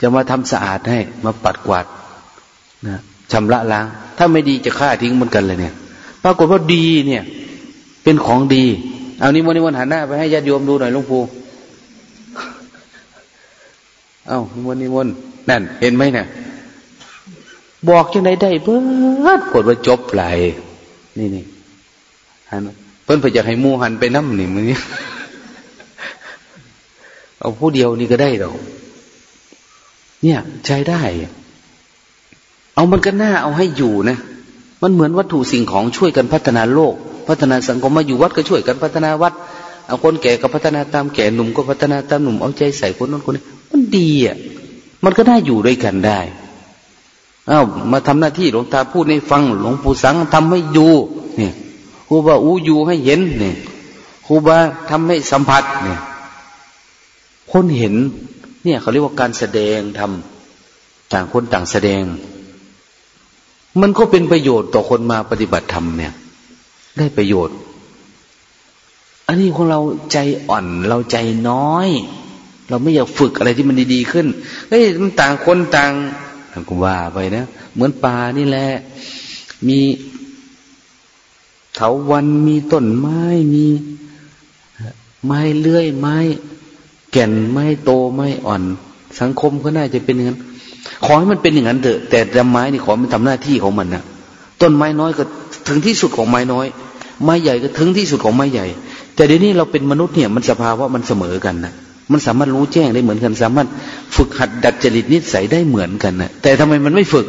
จะมาทำสะอาดให้มาปัดกวาดนะชำระล้าง ถ้าไม่ดีจะฆ่าทิ้งเหมือนกันเลยเนี่ย ปรากฏว่าดีเนี่ย เป็นของดี เอานี้วันนี้วันหันหน้าไปให้ญาติโยมดูหน่อยหลวงปู่ เอา้านิมนต์นิมนต์นั่น เห็นไหมเนะี่ยบอกยังไงได้เบิดกดว่าจบไหลนี่นี่หันเพิ่นไปอยากให้มูหันไปน้ำนี่มึงนี่เอาผู้เดียวนี่ก็ได้หรอกเนี่ยใช้ได้ เอามันก็น่าเอาให้อยู่นะ มันเหมือนวัตถุสิ่งของช่วยกันพัฒนาโลก พัฒนาสังคมมาอยู่วัดก็ช่วยกันพัฒนาวัด เอาคนแก่ก็พัฒนาตามแก่หนุ่มก็พัฒนาตามหนุ่มเอาใจใส่คนนั้นคนนี้มันดีอะ มันก็ได้อยู่ด้วยกันได้อา้าวมาทำหน้าที่หลวงตาพูดให้ฟังหลวงปู่สังทำให้ดูนี่ยครูบาอู้อยู่ให้เห็นเนี่ยครูบาทำให้สัมผัสเนี่ยคนเห็น เนี่ยเขาเรียกว่าการแสดงทำต่างคนต่างแสดง มันก็เป็นประโยชน์ต่อคนมาปฏิบัติธรรมเนี่ย ได้ประโยชน์ อันนี้ของเราใจอ่อน เราใจน้อย เราไม่อยากฝึกอะไรที่มันดีๆขึ้นเฮ้ยมันต่างคนต่างก็ว่าไปนะเหมือนป่านี่แหละ มีเถาวันมีต้นไม้มี ไม้เลื่อย ไม้ แก่นไม้โตไม้อ่อน สังคมก็น่าจะเป็นอย่างนั้นขอให้มันเป็นอย่างนั้นเถอะแต่ลำไม้นี่ขอมันทำหน้าที่ของมันนะต้นไม้น้อยก็ถึงที่สุดของไม้น้อย ไม้ใหญ่ก็ถึงที่สุดของไม้ใหญ่ แต่เดี๋ยวนี้เราเป็นมนุษย์เนี่ยมันสภาวะมันเสมอกันนะมันสามารถรู้แจ้งได้เหมือนกัน สามารถฝึกหัดดัดจริตนิสัยได้เหมือนกันนะแต่ทำไมมันไม่ฝึก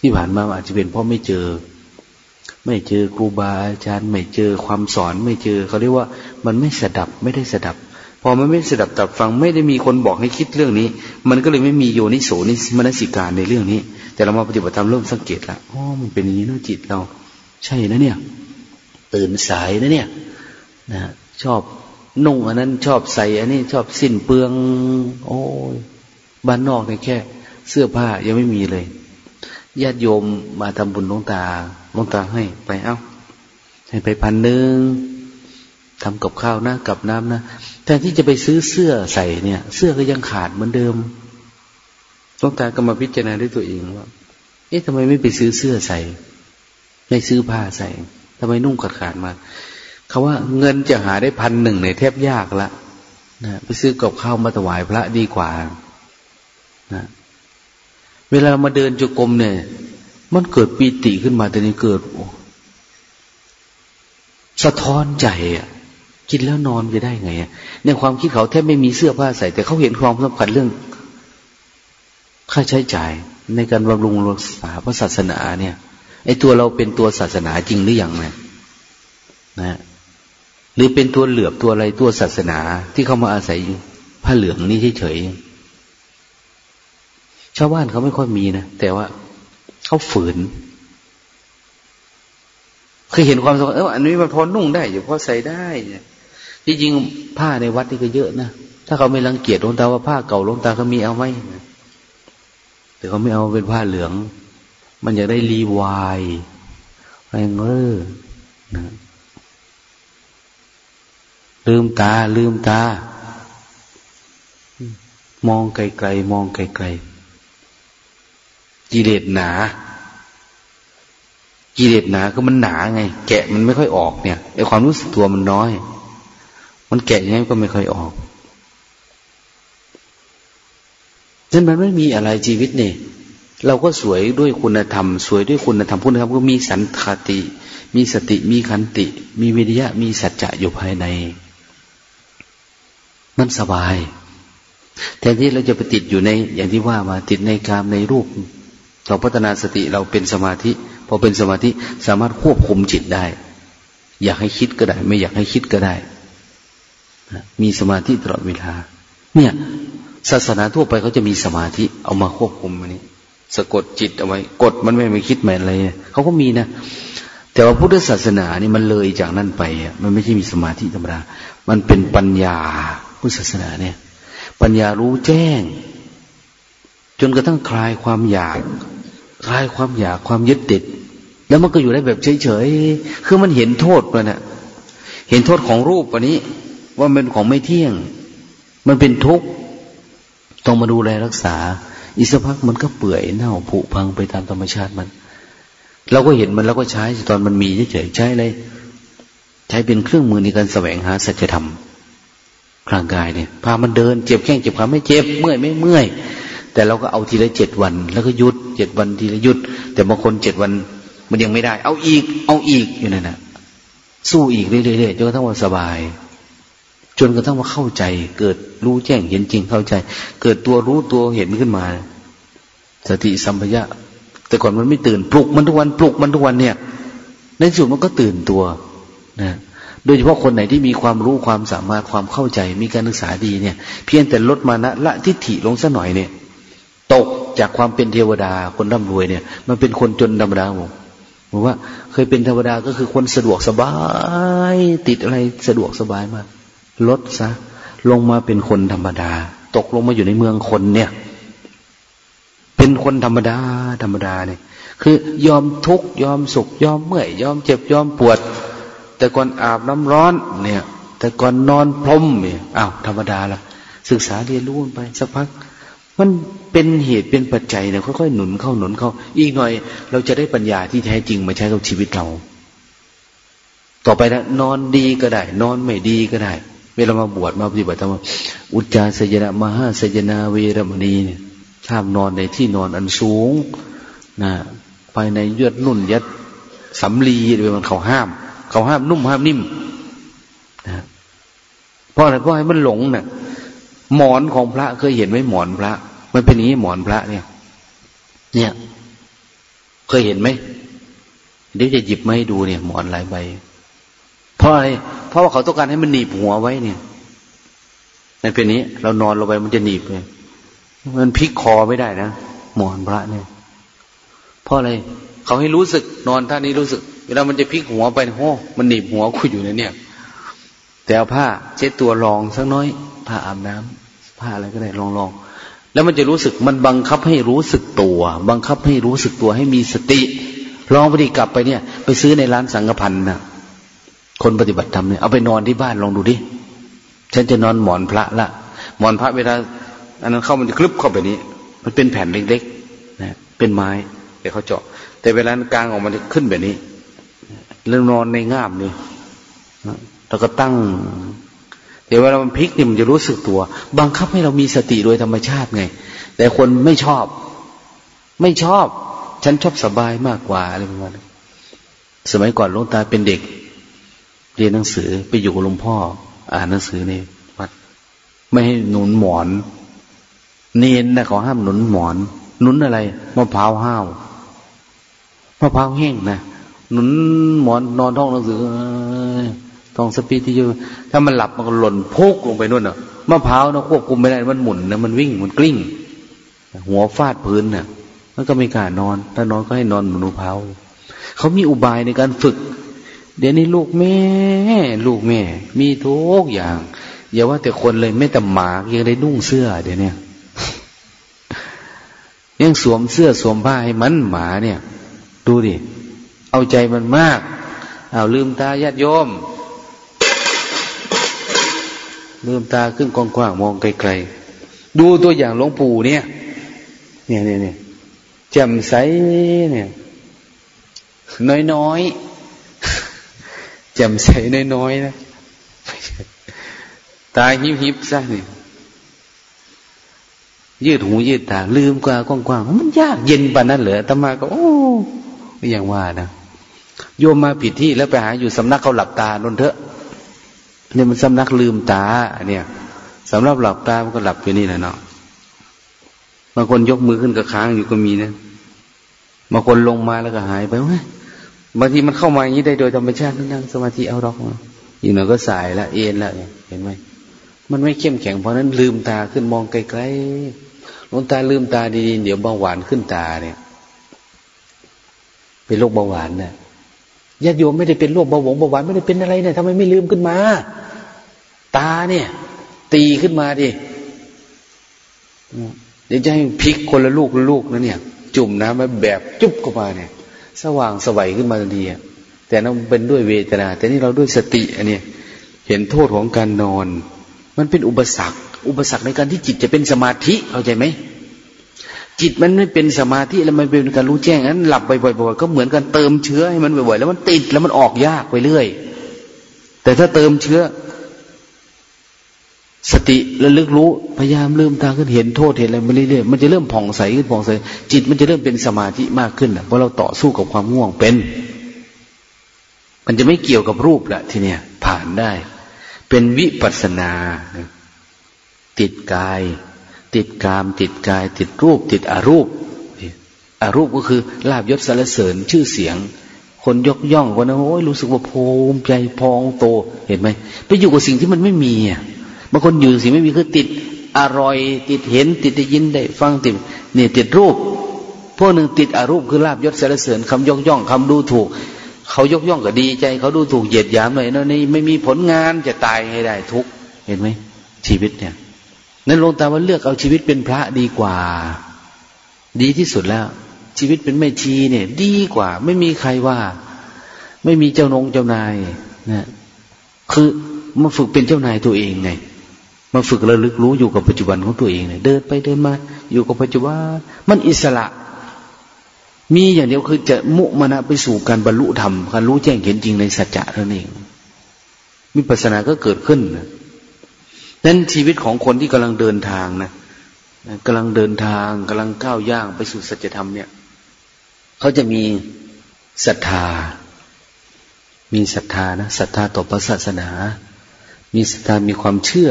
ที่ผ่านมาอาจจะเป็นเพราะไม่เจอ ไม่เจอครูบาอาจารย์ ไม่เจอความสอน ไม่เจอเขาเรียกว่า มันไม่สดับไม่ได้สดับ พอมันไม่สดับตับฟังไม่ได้มีคนบอกให้คิดเรื่องนี้ มันก็เลยไม่มีโยนิโสนิมนสิการในเรื่องนี้ แต่เรามาปฏิบัติธรรมเริ่มสังเกตละอ๋อมันเป็นอย่างนี้นะจิตเรา ใช่นะเนี่ย ตื่นสายนะเนี่ยนะชอบนุ่งอันนั้นชอบใส่อันนี้ชอบสิ้นเปลือง โอ้ยบ้านนอกเนี่ยแค่ เสื้อผ้ายังไม่มีเลยญาติโยมมาทำบุญลงตาลงตาให้ไปเอา้า ให้ไปพันหนึ่งทำกับข้าวนะกับน้ำนะแทนที่จะไปซื้อเสื้อใส่เนี่ย เสื้อก็ยังขาดเหมือนเดิมลงตาก็มาพิจารณาด้วยตัวเองว่าเอ๊ะทำไมไม่ไปซื้อเสื้อใส่ ไม่ซื้อผ้าใส่ ทำไมนุ่งขาดขาดมาคาว่าเงินจะหาได้พันหนึ่งในแทบยากละนะไปซื้อกับข้าวมาถวายพระดีกว่านะเวลามาเดินจุกรมเนี่ย มันเกิดปีติขึ้นมาแต่นี้เกิดสะท้อนใจอะกินแล้วนอนจะได้ไงอะเนี่ยความคิดเขาแทบไม่มีเสื้อผ้าใส่ แต่เขาเห็นความสำคัญเรื่อง ค่าใช้จ่ายในการบำรุงรักษาพระศาสนาเนี่ย ไอ้ตัวเราเป็นตัวศาสนาจริงหรืออยังเนี่ยนะหรือเป็นตัวเหลือบตัวอะไรตัวศาสนา ที่เขามาอาศัยผ้าเหลืองนี่เฉยๆชาวบ้านเขาไม่ค่อยมีนะแต่ว่าเขาฝืนเคยเห็นความสำคัญเอออันนี้มันพอนุ่งได้อยู่พอใส่ได้เนี่ยจริงๆผ้าในวัดนี่ก็เยอะนะถ้าเขาไม่รังเกียจลงตาว่าผ้าเก่าลงตาเขามีเอาไหมแต่เขาไม่เอาเป็นผ้าเหลือง มันอยากได้รีวายอะไรเงี้ยนะลืมตา ลืมตา มองไกลๆ มองไกลๆ กิเลสหนา กิเลสหนาก็มันหนาไง แกะมันไม่ค่อยออกเนี่ยไอความรู้สึกตัวมันน้อย มันแกะยังไงก็ไม่ค่อยออกฉะนั้นมันไม่มีอะไรชีวิตเนี่ย เราก็สวยด้วยคุณธรรม สวยด้วยคุณธรรมคุณธรรมก็มีสันคติ มีสติมีขันติ มีวิริยะ มีสัจจะอยู่ภายใน มันสบายแทนที่เราจะไปติดอยู่ใน อย่างที่ว่ามาติดในกามในรูป เราพัฒนาสติเราเป็นสมาธิพอเป็นสมาธิสามารถควบคุมจิตได้ อยากให้คิดก็ได้ ไม่อยากให้คิดก็ได้มีสมาธิตลอดเวลา เนี่ย ศาสนาทั่วไปเขาจะมีสมาธิ เอามาควบคุมอันนี้ สะกดจิตเอาไว้ กดมันไม่ไม่คิดแม่อะไรเขาก็มีนะแต่ว่าพุทธศาสนานี่มันเลยจากนั้นไปมันไม่ใช่มีสมาธิธรรมดา มันเป็นปัญญาพุทธศาสนาเนี่ย ปัญญารู้แจ้ง จนกระทั่งคลายความอยาก คลายความอยากความยึดติด แล้วมันก็อยู่ได้แบบเฉยๆคือมันเห็นโทษมันอะเห็นโทษของรูปวันนี้ ว่ามันของไม่เที่ยง มันเป็นทุกข์ต้องมาดูแลรักษา อีสพักมันก็เปื่อยเน่าผุพังไปตามธรรมชาติมัน เราก็เห็นมันแล้วก็ใช้ตอนมันมีเฉยๆใช้เลย ใช้เป็นเครื่องมือในการแสวงหาสัจธรรมร่างกายเนี่ยพามันเดินเจ็บแข้งเจ็บขาไม่เจ็บเมื่อยไม่เมื่อยแต่เราก็เอาทีละเจ็ดวัน แล้วก็หยุดเจ็ดวันทีละหยุด แต่บางคนเจ็ดวันมันยังไม่ได้ เอาอีก เอาอีกอยู่นั่นนะสู้อีกเรื่อยๆจนกระทั่งว่าสบาย จนกระทั่งว่าเข้าใจ เกิดรู้แจ้งเห็นจริงเข้าใจ เกิดตัวรู้ตัวเห็นขึ้นมา สติสัมปยะ แต่ก่อนมันไม่ตื่นปลุกมันทุกวันปลุกมันทุกวันเนี่ย ในสุดมันก็ตื่นตัวนะโดยเฉพาะคนไหนที่มีความรู้ความสามารถความเข้าใจ มีการศึกษาดีเนี่ย เพียงแต่ลดมานะละทิฏฐิลงสักหน่อยเนี่ย ตกจากความเป็นเทวดาคนร่ำรวยเนี่ย มันเป็นคนจนธรรมดาผมบอกว่า เคยเป็นเทวดาก็คือคนสะดวกสบาย ติดอะไรสะดวกสบายมาก ลดซะ ลงมาเป็นคนธรรมดา ตกลงมาอยู่ในเมืองคนเนี่ย เป็นคนธรรมดา ธรรมดาเนี่ย คือยอมทุกข์ยอมสุข ยอมเมื่อย ยอมเจ็บยอมปวด แต่ก่อนอาบน้ำร้อน เนี่ย แต่ก่อนนอนพรมเนี่ยอ้าวธรรมดาละศึกษาเรียนรู้ไปสักพัก มันเป็นเหตุเป็นปัจจัยเนี่ยค่อยๆหนุนเข้าหนุนเข้า อีกหน่อย เราจะได้ปัญญาที่แท้จริงมาใช้กับชีวิตเราต่อไปนะนอนดีก็ได้ นอนไม่ดีก็ได้ เวลามาบวชมาปฏิบัติธรรมอุจจารสยนะมหาสยนาเวรมณีเนี่ยห้ามนอนในที่นอนอันสูงนะภายในยือดนุ่นยัดสำลีโดยมันเขาห้าม เขาห้ามนุ่มห้ามนิ่มนะเพราะอะไรเพราะให้มันหลงนะ่ะ หมอนของพระเคยเห็นไหมหมอนพระ มันเป็นอย่างนี้หมอนพระเนี่ย เนี่ย เคยเห็นไหมเดี๋ยวจะหยิบมาให้ดูเนี่ย หมอนหลายใบ เพราะอะไร เพราะว่าเขาต้องการให้มันหนีบหัวไว้เนี่ย ในเป็นนี้ เรานอนลงไปมันจะหนีบเลยมันพลิกคอไม่ได้นะหมอนพระเนี่ย เพราะอะไร เขาให้รู้สึกนอนท่านี้รู้สึก เวลามันจะพลิกหัวไปโอ้มันหนีบหัวคุยอยู่ในเนี่ย แต่เอาผ้าเช็ดตัวรองสักน้อย ผ้าอาบน้ำผ้าอะไรก็ได้ลองลองแล้วมันจะรู้สึกมันบังคับให้รู้สึกตัว บังคับให้รู้สึกตัวให้มีสติ ลองไปดีกลับไปเนี่ย ไปซื้อในร้านสังกพันธ์นะ คนปฏิบัติธรรมเนี่ยเอาไปนอนที่บ้านลองดูดิฉันจะนอนหมอนพระละหมอนพระเวลาอันนั้นเข้ามันจะคลึบเข้าไปนี้ มันเป็นแผ่นเล็กๆนะเป็นไม้เดี๋ยวเขาเจาะ แต่เวลากลางออกมันจะขึ้นแบบนี้แล้วนอนในง่ามนี่แล้วก็ตั้งเดี๋ยวเวลามันพลิกนี่มันจะรู้สึกตัว บังคับให้เรามีสติโดยธรรมชาติไง แต่คนไม่ชอบ ไม่ชอบ ฉันชอบสบายมากกว่าอะไรประมาณนั้สมัยก่อนหลวงตาเป็นเด็ก เรียนหนังสือไปอยู่กับหลวงพ่อ อ่านหนังสือในวัดไม่ให้หนุนหมอน เนนนะเขาห้ามหนุนหมอน หนุนอะไรมะพร้าวห้าวมะพร้าวแห้งนะหนุนหมอนนอนท้องหนังสือท้องสปีที่อยู่ถ้ามันหลับมันก็หล่นพุกลงไปนู่นอะมะพร้าวนะควบคุมไม่ได้มันหมุนนะมันวิ่งมันกลิ้ง หัวฟาดพื้นน่ะมันก็ไม่กล้านอน ถ้านอนก็ให้นอนหนุนมะพร้าวเขามีอุบายในการฝึก เดี๋ยวนี้ลูกแม่ ลูกแม่ มีทุกอย่าง อย่าว่าแต่คนเลยไม่แต่หมายังได้นุ่งเสื้อ เดี๋ยวนี้ยังสวมเสื้อสวมผ้าให้มันหมาเนี่ย ดูดิ เอาใจมันมากเอาลืมตาญาติโยม ลืมตาขึ้นกว้างๆมองไกลๆ ดูตัวอย่างหลวงปู่เนี่ย เนี่ยเนี่ยเนี่ยแจ่มใสเนี่ย น้อยๆ แจ่มใสน้อยๆนะตาหิบหิบซะนี่ยืดหูยืดตา ลืมกว่ากว้างๆมันยากเย็นปานนั้นเหรอตมาก็ โอ้อย่างว่านะโยมมาผิดที่แล้วไปหาอยู่สำนักเขาหลับตานนเถอะเนี่ยมันสำนักลืมตาเนี่ยสำหรับหลับตามันก็หลับอยู่นี่แหละเนาะบางคนยกมือขึ้นกับค้างอยู่ก็มีนะบางคนลงมาแล้วก็หายไปเว้ย บางทีมันเข้ามาอย่างนี้ได้โดยธรรมชาตินั่งสมาธิเอาดอกมาอีกหน่อยก็สายละเอ็นละเห็นไหมมันไม่เข้มแข็งเพราะนั้นลืมตาขึ้นมองไกลๆลงตาลืมตาดีๆเดี๋ยวเบาหวานขึ้นตาเนี่ย เป็นโรคเบาหวานเนี่ยญาติโยมไม่ได้เป็นโรคเบาหวงเบาหวานไม่ได้เป็นอะไรเนี่ยทำไมไม่ลืมขึ้นมา ตาเนี่ย ตีขึ้นมาดิเดี๋ยวจะให้พลิกคนละลูกละลูกนะเนี่ย จุ่มน้ำมาแบบจุ๊บเข้ามาเนี่ย สว่างสวัยขึ้นมาทันทีแต่นั้นเป็นด้วยเวทนา แต่นี่เราด้วยสติอันนี้เห็นโทษของการนอน มันเป็นอุปสรรค อุปสรรคในการที่จิตจะเป็นสมาธิเข้าใจไหมจิตมันไม่เป็นสมาธิแล้วมันเป็นการรู้แจ้งนั้นหลับบ่อยๆก็เหมือนกันเติมเชื้อให้มันบ่อยๆแล้วมันติดแล้วมันออกยากไปเรื่อย แต่ถ้าเติมเชื้อ สติระลึกรู้พยายามเริ่มตาขึ้นเห็นโทษเห็นอะไรมาเรื่อยๆมันจะเริ่มผ่องใสขึ้นผ่องใสจิตมันจะเริ่มเป็นสมาธิมากขึ้นเพราะเราต่อสู้กับความง่วงเป็น มันจะไม่เกี่ยวกับรูปละทีเนี้ยผ่านได้ เป็นวิปัสนา ติดกาย ติดกาม ติดกาย ติดรูป ติดอรูปอรูปก็คือลาบยศสารเสริญชื่อเสียง คนยกย่องคนนั้นโอ้ยรู้สึกว่าภูมิใจพองโตเห็นไหมไปอยู่กับสิ่งที่มันไม่มีอะ บางคนอยู่สิไม่มีคือติดอร่อย ติดเห็น ติดได้ยินได้ฟังติดเนี่ยติดรูป พวกหนึ่งติดอารูปคือลาบยศสารเสริญคำยกย่องคำดูถูก เขายกย่องก็ดีใจ เขาดูถูกเหยียดหยามเลยนั่นนี่ไม่มีผลงานจะตายให้ได้ทุกเห็นไหมชีวิตเนี่ย นั้นลงตาว่าเลือกเอาชีวิตเป็นพระดีกว่า ดีที่สุดแล้ว ชีวิตเป็นแม่ชีเนี่ย ดีกว่า ไม่มีใครว่า ไม่มีเจ้านงเจ้านายนะคือมาฝึกเป็นเจ้านายตัวเองไง มาฝึกระลึกรู้อยู่กับปัจจุบันของตัวเองเนี่ยเดินไปเดินมา อยู่กับปัจจุบันมันอิสระ มีอย่างเดียวคือจะมุมานะไปสู่การบรรลุธรรมการรู้แจ้งเห็นจริงในสัจจะเท่านั้นเองมีปัสนาก็เกิดขึ้นนั้นชีวิตของคนที่กำลังเดินทางนะกำลังเดินทางกำลังก้าวย่างไปสู่สัจธรรมเนี่ยเขาจะมีศรัทธา มีศรัทธานะศรัทธาต่อพระศาสนา มีศรัทธามีความเชื่อ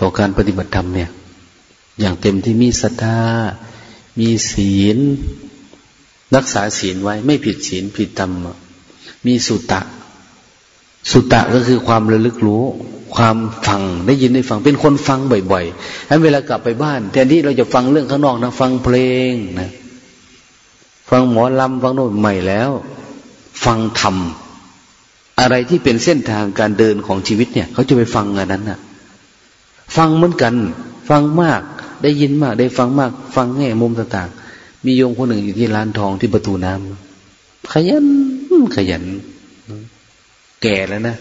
ต่อการปฏิบัติธรรมเนี่ย อย่างเต็มที่มีศรัทธา มีศีล รักษาศีลไว้ ไม่ผิดศีลผิดธรรม มีสุตตะสุตตะก็คือความระลึกรู้ ความฟังได้ยินได้ฟังเป็นคนฟังบ่อยๆให้เวลากลับไปบ้านแทนที่เราจะฟังเรื่องข้างนอกนะฟังเพลงนะฟังหมอลำฟังโน่นใหม่แล้ว ฟังธรรมอะไรที่เป็นเส้นทางการเดินของชีวิตเนี่ย เขาจะไปฟังอันนั้นน่ะ ฟังเหมือนกัน ฟังมาก ได้ยินมาก ได้ฟังมาก ฟังแง่มุมต่างๆ มีโยมคนหนึ่งอยู่ที่ร้านทองที่ประตูน้ำขยันขยัน แก่แล้วนะ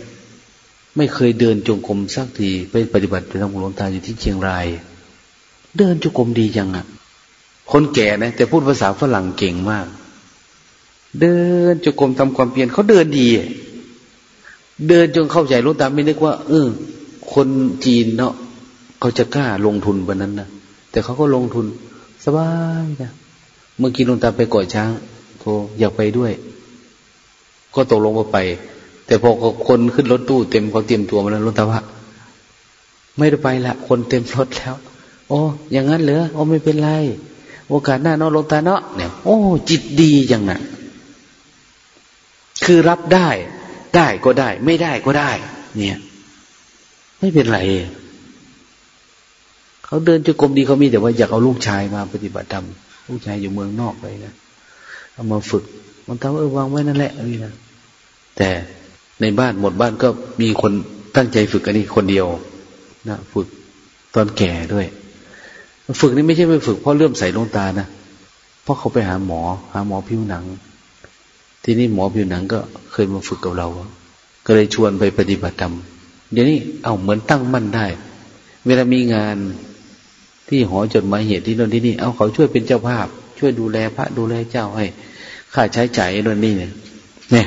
ไม่เคยเดินจงกรมสักทีไปปฏิบัติไปทำหลวงตาอยู่ที่เชียงราย เดินจงกรมดีจังอะ่ะ คนแก่นะแต่พูดภาษาฝรั่งเก่งมาก เดินจงกรมทำความเพียรเขาเดินดี เดินจนเข้าใจหลวงตาไม่นึกว่า เออคนจีนเนาะ เขาจะกล้าลงทุนแบบนั้นนะแต่เขาก็ลงทุนสบายนะเมื่อกี้ลุงตาไปกอยช้างโทรอยากไปด้วย ก็ตกลงว่าไป แต่พอคนขึ้นรถตู้เต็มเขาเตรียมตัวมาแล้วลุงตาว่าไม่ได้ไปละคนเต็มรถแล้ว โอ้อย่างนั้นเหรอโอ้ไม่เป็นไร โอกาสหน้าเนอนลงตาเนาะเนี่ย โอ้ จิตดีอย่างนั้นคือรับได้ ได้ก็ได้ ไม่ได้ก็ได้ เนี่ย ไม่เป็นไร เขาเดินจุกรมดีเขามีแต่ว่าอยากเอาลูกชายมาปฏิบัติธรรมลูกชายอยู่เมืองนอกไปนะเอามาฝึก มันทำเออวางไว้นั่นแหละนี่นะแต่ในบ้านหมดบ้านก็มีคนตั้งใจฝึกอันนี้คนเดียวนะฝึกตอนแก่ด้วย ฝึกนี่ไม่ใช่ไปฝึกเพราะเริ่มใส่ลงตานะเพราะเขาไปหาหมอ หาหมอผิวหนัง ที่นี่หมอผิวหนังก็เคยมาฝึกกับเรา ก็เลยชวนไปปฏิบัติธรรมเดี๋ยวนี้เอาเหมือนตั้งมั่นได้ เวลามีงาน ที่หอจดหมายเหตุที่นั่นที่นี่ เอาเขาช่วยเป็นเจ้าภาพ ช่วยดูแลพระดูแลเจ้าให้ค่าใช้จ่ายนั่นนี่เนี่ยเนี่ย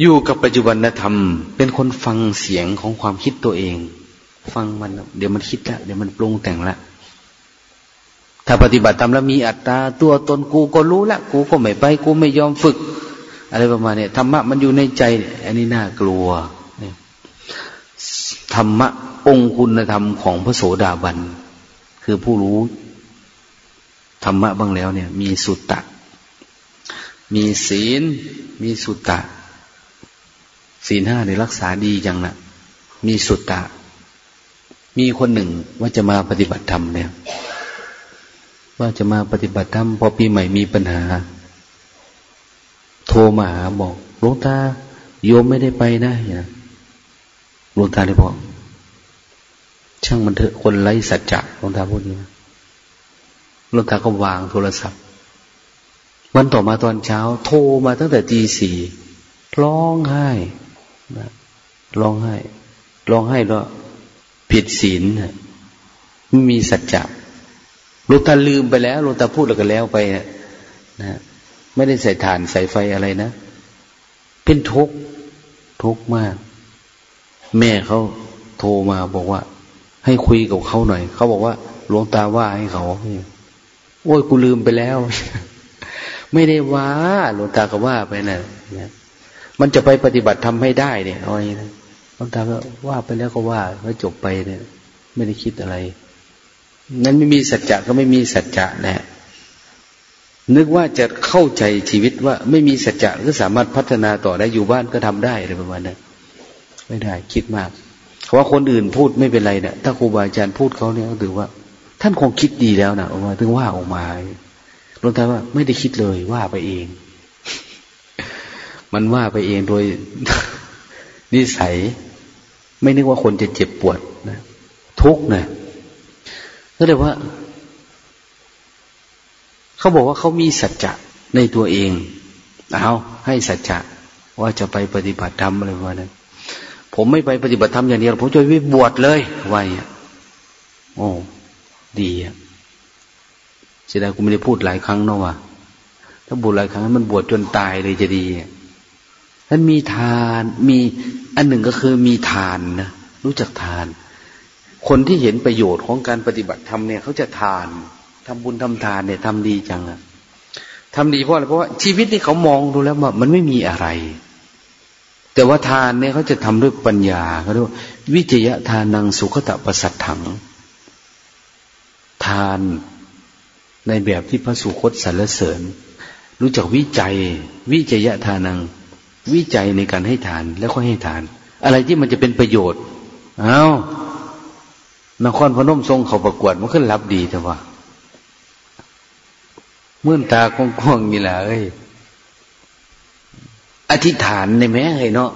อยู่กับปัจจุบันธรรม เป็นคนฟังเสียงของความคิดตัวเอง ฟังมัน เดี๋ยวมันคิดละเดี๋ยวมันปรุงแต่งละถ้าปฏิบัติตามแล้วมีอัตตาตัวตนกูก็รู้ละกูก็ไม่ไป กูไม่ยอมฝึก อะไรประมาณนี้ธรรมะมันอยู่ในใจ อันนี้น่ากลัว ธรรมะองคุณธรรมของพระโสดาบัน คือผู้รู้ ธรรมะบ้างแล้วเนี่ย มีสุตตะ มีศีล มีสุตตะ ศีลห้าในรักษาดีจังนะมีสุตตะ มีคนหนึ่งว่าจะมาปฏิบัติธรรมเนี่ย ว่าจะมาปฏิบัติธรรมพอปีใหม่มีปัญหา โทรมาหาบอกหลวงตาโยมไม่ได้ไปนะเนี่ย วงตาเลยบอก ช่างมันเถอะคนไร้สัจจะหลวงตาพูดนี้หลวงตาก็วางโทรศัพท์ วันต่อมาตอนเช้า โทรมาตั้งแต่ตีสี่ร้องไห้ร้องไห้ร้องไห้แล้วผิดศีลไม่มีสัจจะหลวงตาลืมไปแล้วหลวงตาพูดแล้วก็แล้วไปนะไม่ได้ใส่ฐานใส่ไฟอะไรนะ เป็นทุกข์ทุกข์มาก แม่เขาโทรมาบอกว่า ให้คุยกับเขาหน่อย เขาบอกว่าหลวงตาว่าให้เขาโอ้ยกูลืมไปแล้ว ไม่ได้ว่าหลวงตาก็ว่าไปนะ่ะมันจะไปปฏิบัติทำให้ได้เนี่ยเอาไงนะหลวงตาก็ว่าไปแล้วก็ว่าแล้วจบไปเนี่ย ไม่ได้คิดอะไร นั้นไม่มีสัจจะก็ไม่มีสัจจะแหละนึกว่าจะเข้าใจชีวิตว่าไม่มีสัจจะก็สามารถพัฒนาต่อได้อยู่บ้านก็ทำได้อะไรประมาณนั้น ไม่ได้ คิดมากเพราะว่าคนอื่นพูดไม่เป็นไรเนะี่ยถ้าครูบาอาจารย์พูดเขาเนี่ยก็ถือว่า ท่านคงคิดดีแล้วนะออกมาถึงว่าออกมาหลวงตาว่าไม่ได้คิดเลยว่าไปเอง มันว่าไปเองโดยนิสัย ไม่นึกว่าคนจะเจ็บปวดนะทุกเนะก็เลยว่าเขาบอกว่าเขามีสัจจะในตัวเองเอาให้สัจจะว่าจะไปปฏิบัติธรรมอะไรวะนั้น ผมไม่ไปปฏิบัติธรรมอย่างเดียวผมจะไปบวชเลยว่าอย่างโอ้ดีอะเสียดายกูไม่ได้พูดหลายครั้งเนาะว่าถ้าบวชหลายครั้งมันบวชจนตายเลยจะดีท่านมีทานมีอันหนึ่งก็คือมีทานนะรู้จักทาน คนที่เห็นประโยชน์ของการปฏิบัติธรรมเนี่ยเขาจะทานทำบุญทำทานเนี่ยทำดีจังอะทำดีเพราะอะไรเพราะว่าชีวิตที่เขามองดูแล้วว่ามันไม่มีอะไร แต่ว่าทานเนี่ยเขาจะทำด้วยปัญญาเขาเรียกว่าวิจยะทานังสุขตะประสัทถัง ทานในแบบที่พระสุคตสรรเสริญ รู้จักวิจัย วิจยะทานัง วิจัยในการให้ทานแล้วก็ให้ทาน อะไรที่มันจะเป็นประโยชน์เอา้านครพนมทรงเขาประกวดมันขึ้นรับดีแต่ว่ามื่นตากว้างๆนี่แหละเอ้ย อธิษฐานในแม้เฮ้ยเนาะ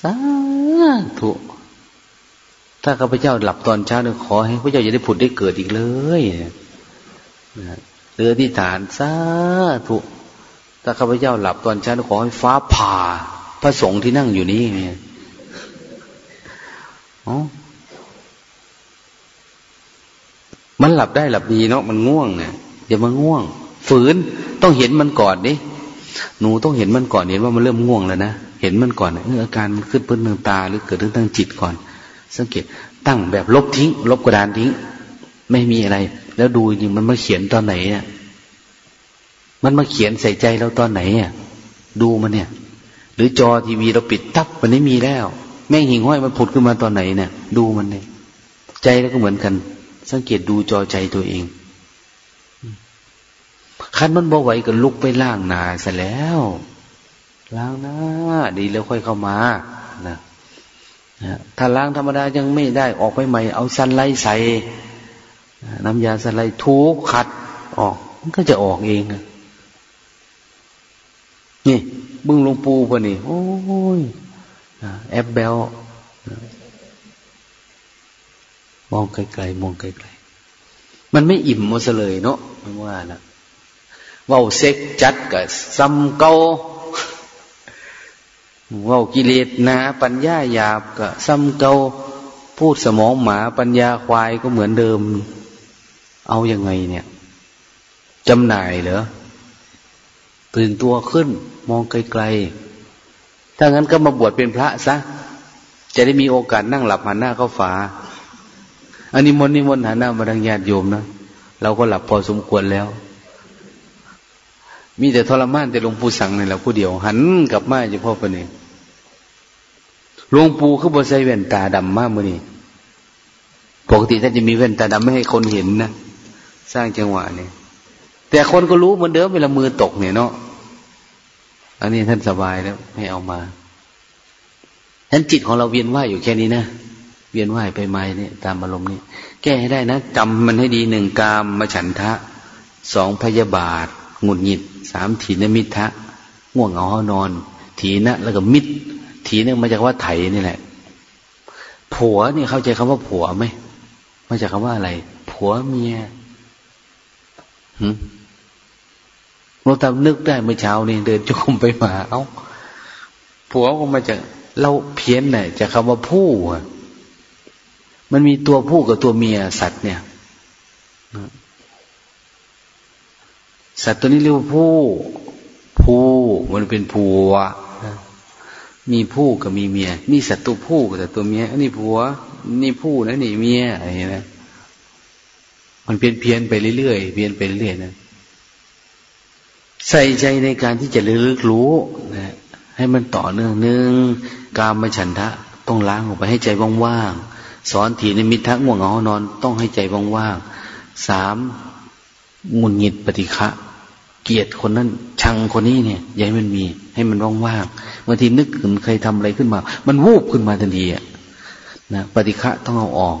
สาธุถ้าข้าพเจ้าหลับตอนเช้าเนี่ยขอให้พระเจ้าอย่าได้ผุดได้เกิดอีกเลยเรือที่ฐานสาธุถ้าข้าพเจ้าหลับตอนเช้าขอให้ฟ้าผ่า พระสงฆ์ที่นั่งอยู่นี่เนี่ยมันหลับได้หลับดีเนาะมันง่วงเนี่ยอย่ามาง่วง ฝืนต้องเห็นมันก่อนดิ หนูต้องเห็นมันก่อนเห็นว่ามันเริ่มง่วงแล้วนะเห็นมันก่อนเอออาการมันขึ้นพื้นเนืองตา หรือเกิดเรื่องทางจิตก่อน สังเกตตั้งแบบลบทิ้ง ลบกระดานทิ้ง ไม่มีอะไร แล้วดูจริงมันมาเขียนตอนไหนเนี่ยมันมาเขียนใส่ใจเราตอนไหนอะดูมันเนี่ย หรือจอทีวีเราปิดตับมันไม่มีแล้ว แม่งหิ่งห้อยมันผุดขึ้นมาตอนไหนเนี่ย ดูมันเนี่ยใจแล้วก็เหมือนกัน สังเกตดูจอใจตัวเอง คันมันบ่ไหวก็ลุกไปล้างหนาซะแล้วล้างหน้าดีแล้วค่อยเข้ามานะถ้าล้างธรรมดายังไม่ได้ออกไปใหม่ เอาสันไลใส่น้ำยาสันไลทุกขัดออก มันก็จะออกเองนี่บึ้งลงปูพอนี่ โอ้ยแอปเบลมองไกลๆมองไกลๆมันไม่อิ่มมดเลยเนาะไม่ว่านะ ว่าเซ็กจัดกับซ้ำเก่าว่ากิเลสนาปัญญาหยาบกับซ้ำเก่าพูดสมองหมาปัญญาควายก็เหมือนเดิม เอาอยัางไงเนี่ยจำหน่ายเหรอตื่นตัวขึ้นมองไกลๆ ถ้างั้นก็มาบวชเป็นพระซะ จะได้มีโอกาสนั่งหลับหันหน้าเข้าฝา อันนี้มนนิมนต์หันหน้ามาดังญาติโยมนะ เราก็หลับพอสมควรแล้ว มีแต่ทรมานแต่หลวงปู่สั่งนี่แหละผู้เดียว หันกลับมาเฉพาะปนี่หลวงปู่เขาบอกใส่แว่นตาดำมากมือนี่ปกติท่านจะมีแว่นตาดำไม่ให้คนเห็นนะสร้างจังหวะนี่แต่คนก็รู้เหมือนเดิมเวลามือตกเนี่ยเนาะอันนี้ท่านสบายแล้วไม่เอามาท่านจิตของเราเวียนว่ายอยู่แค่นี้นะเวียนว่ายไปมาเนี่ยตามอารมณ์นี่แก้ให้ได้นะจำมันให้ดีหนึ่งกามมาฉันทะสองพยาบาทหงุดหงิด สามถีนมิทะง่วงเหงานอน ถีนะแล้วก็มิดถีนึงมาจากว่าไถนี่แหละ ผัวนี่เข้าใจคำว่าผัวไหมมาจากคำว่าอะไร ผัวเมียหืมเราทำนึกได้เมื่อเช้านี่เดินจุกมไปมา เอา้าผัวก็มาจากเราเพี้ยนเนี่ยจากคำว่าผู้มันมีตัวผู้กับตัวเมียสัตว์เนี่ย สัตว์ตัวนี้เรียกว่าผู้ผู้มันเป็นผัวมีผู้กับมีเมีย นี่สัตว์ตัวผู้กับสัตว์ตัวเมีย อันนี้ผัว นี่ผู้นะนี่เมียอะไรนะมันเปลี่ยนเพียนไปเรื่อยๆเปลี่ยนไปเรื่อยๆนะใส่ใจในการที่จะลึกรู้นะให้มันต่อเนื่องหนึ่งกามฉันทะต้องล้างออกไปให้ใจว่างๆสอนถีนมิทะง่วงเหงานอน ต้องให้ใจว่างๆสาม งุนหงิดปฏิฆะเกลียดคนนั้น ชังคนนี้เนี่ยอย่าให้มันมี ให้มันว่างๆบางทีนึกถึงใครทำอะไรขึ้นมา มันวูบขึ้นมาทันทีอะนะปฏิฆะต้องเอาออก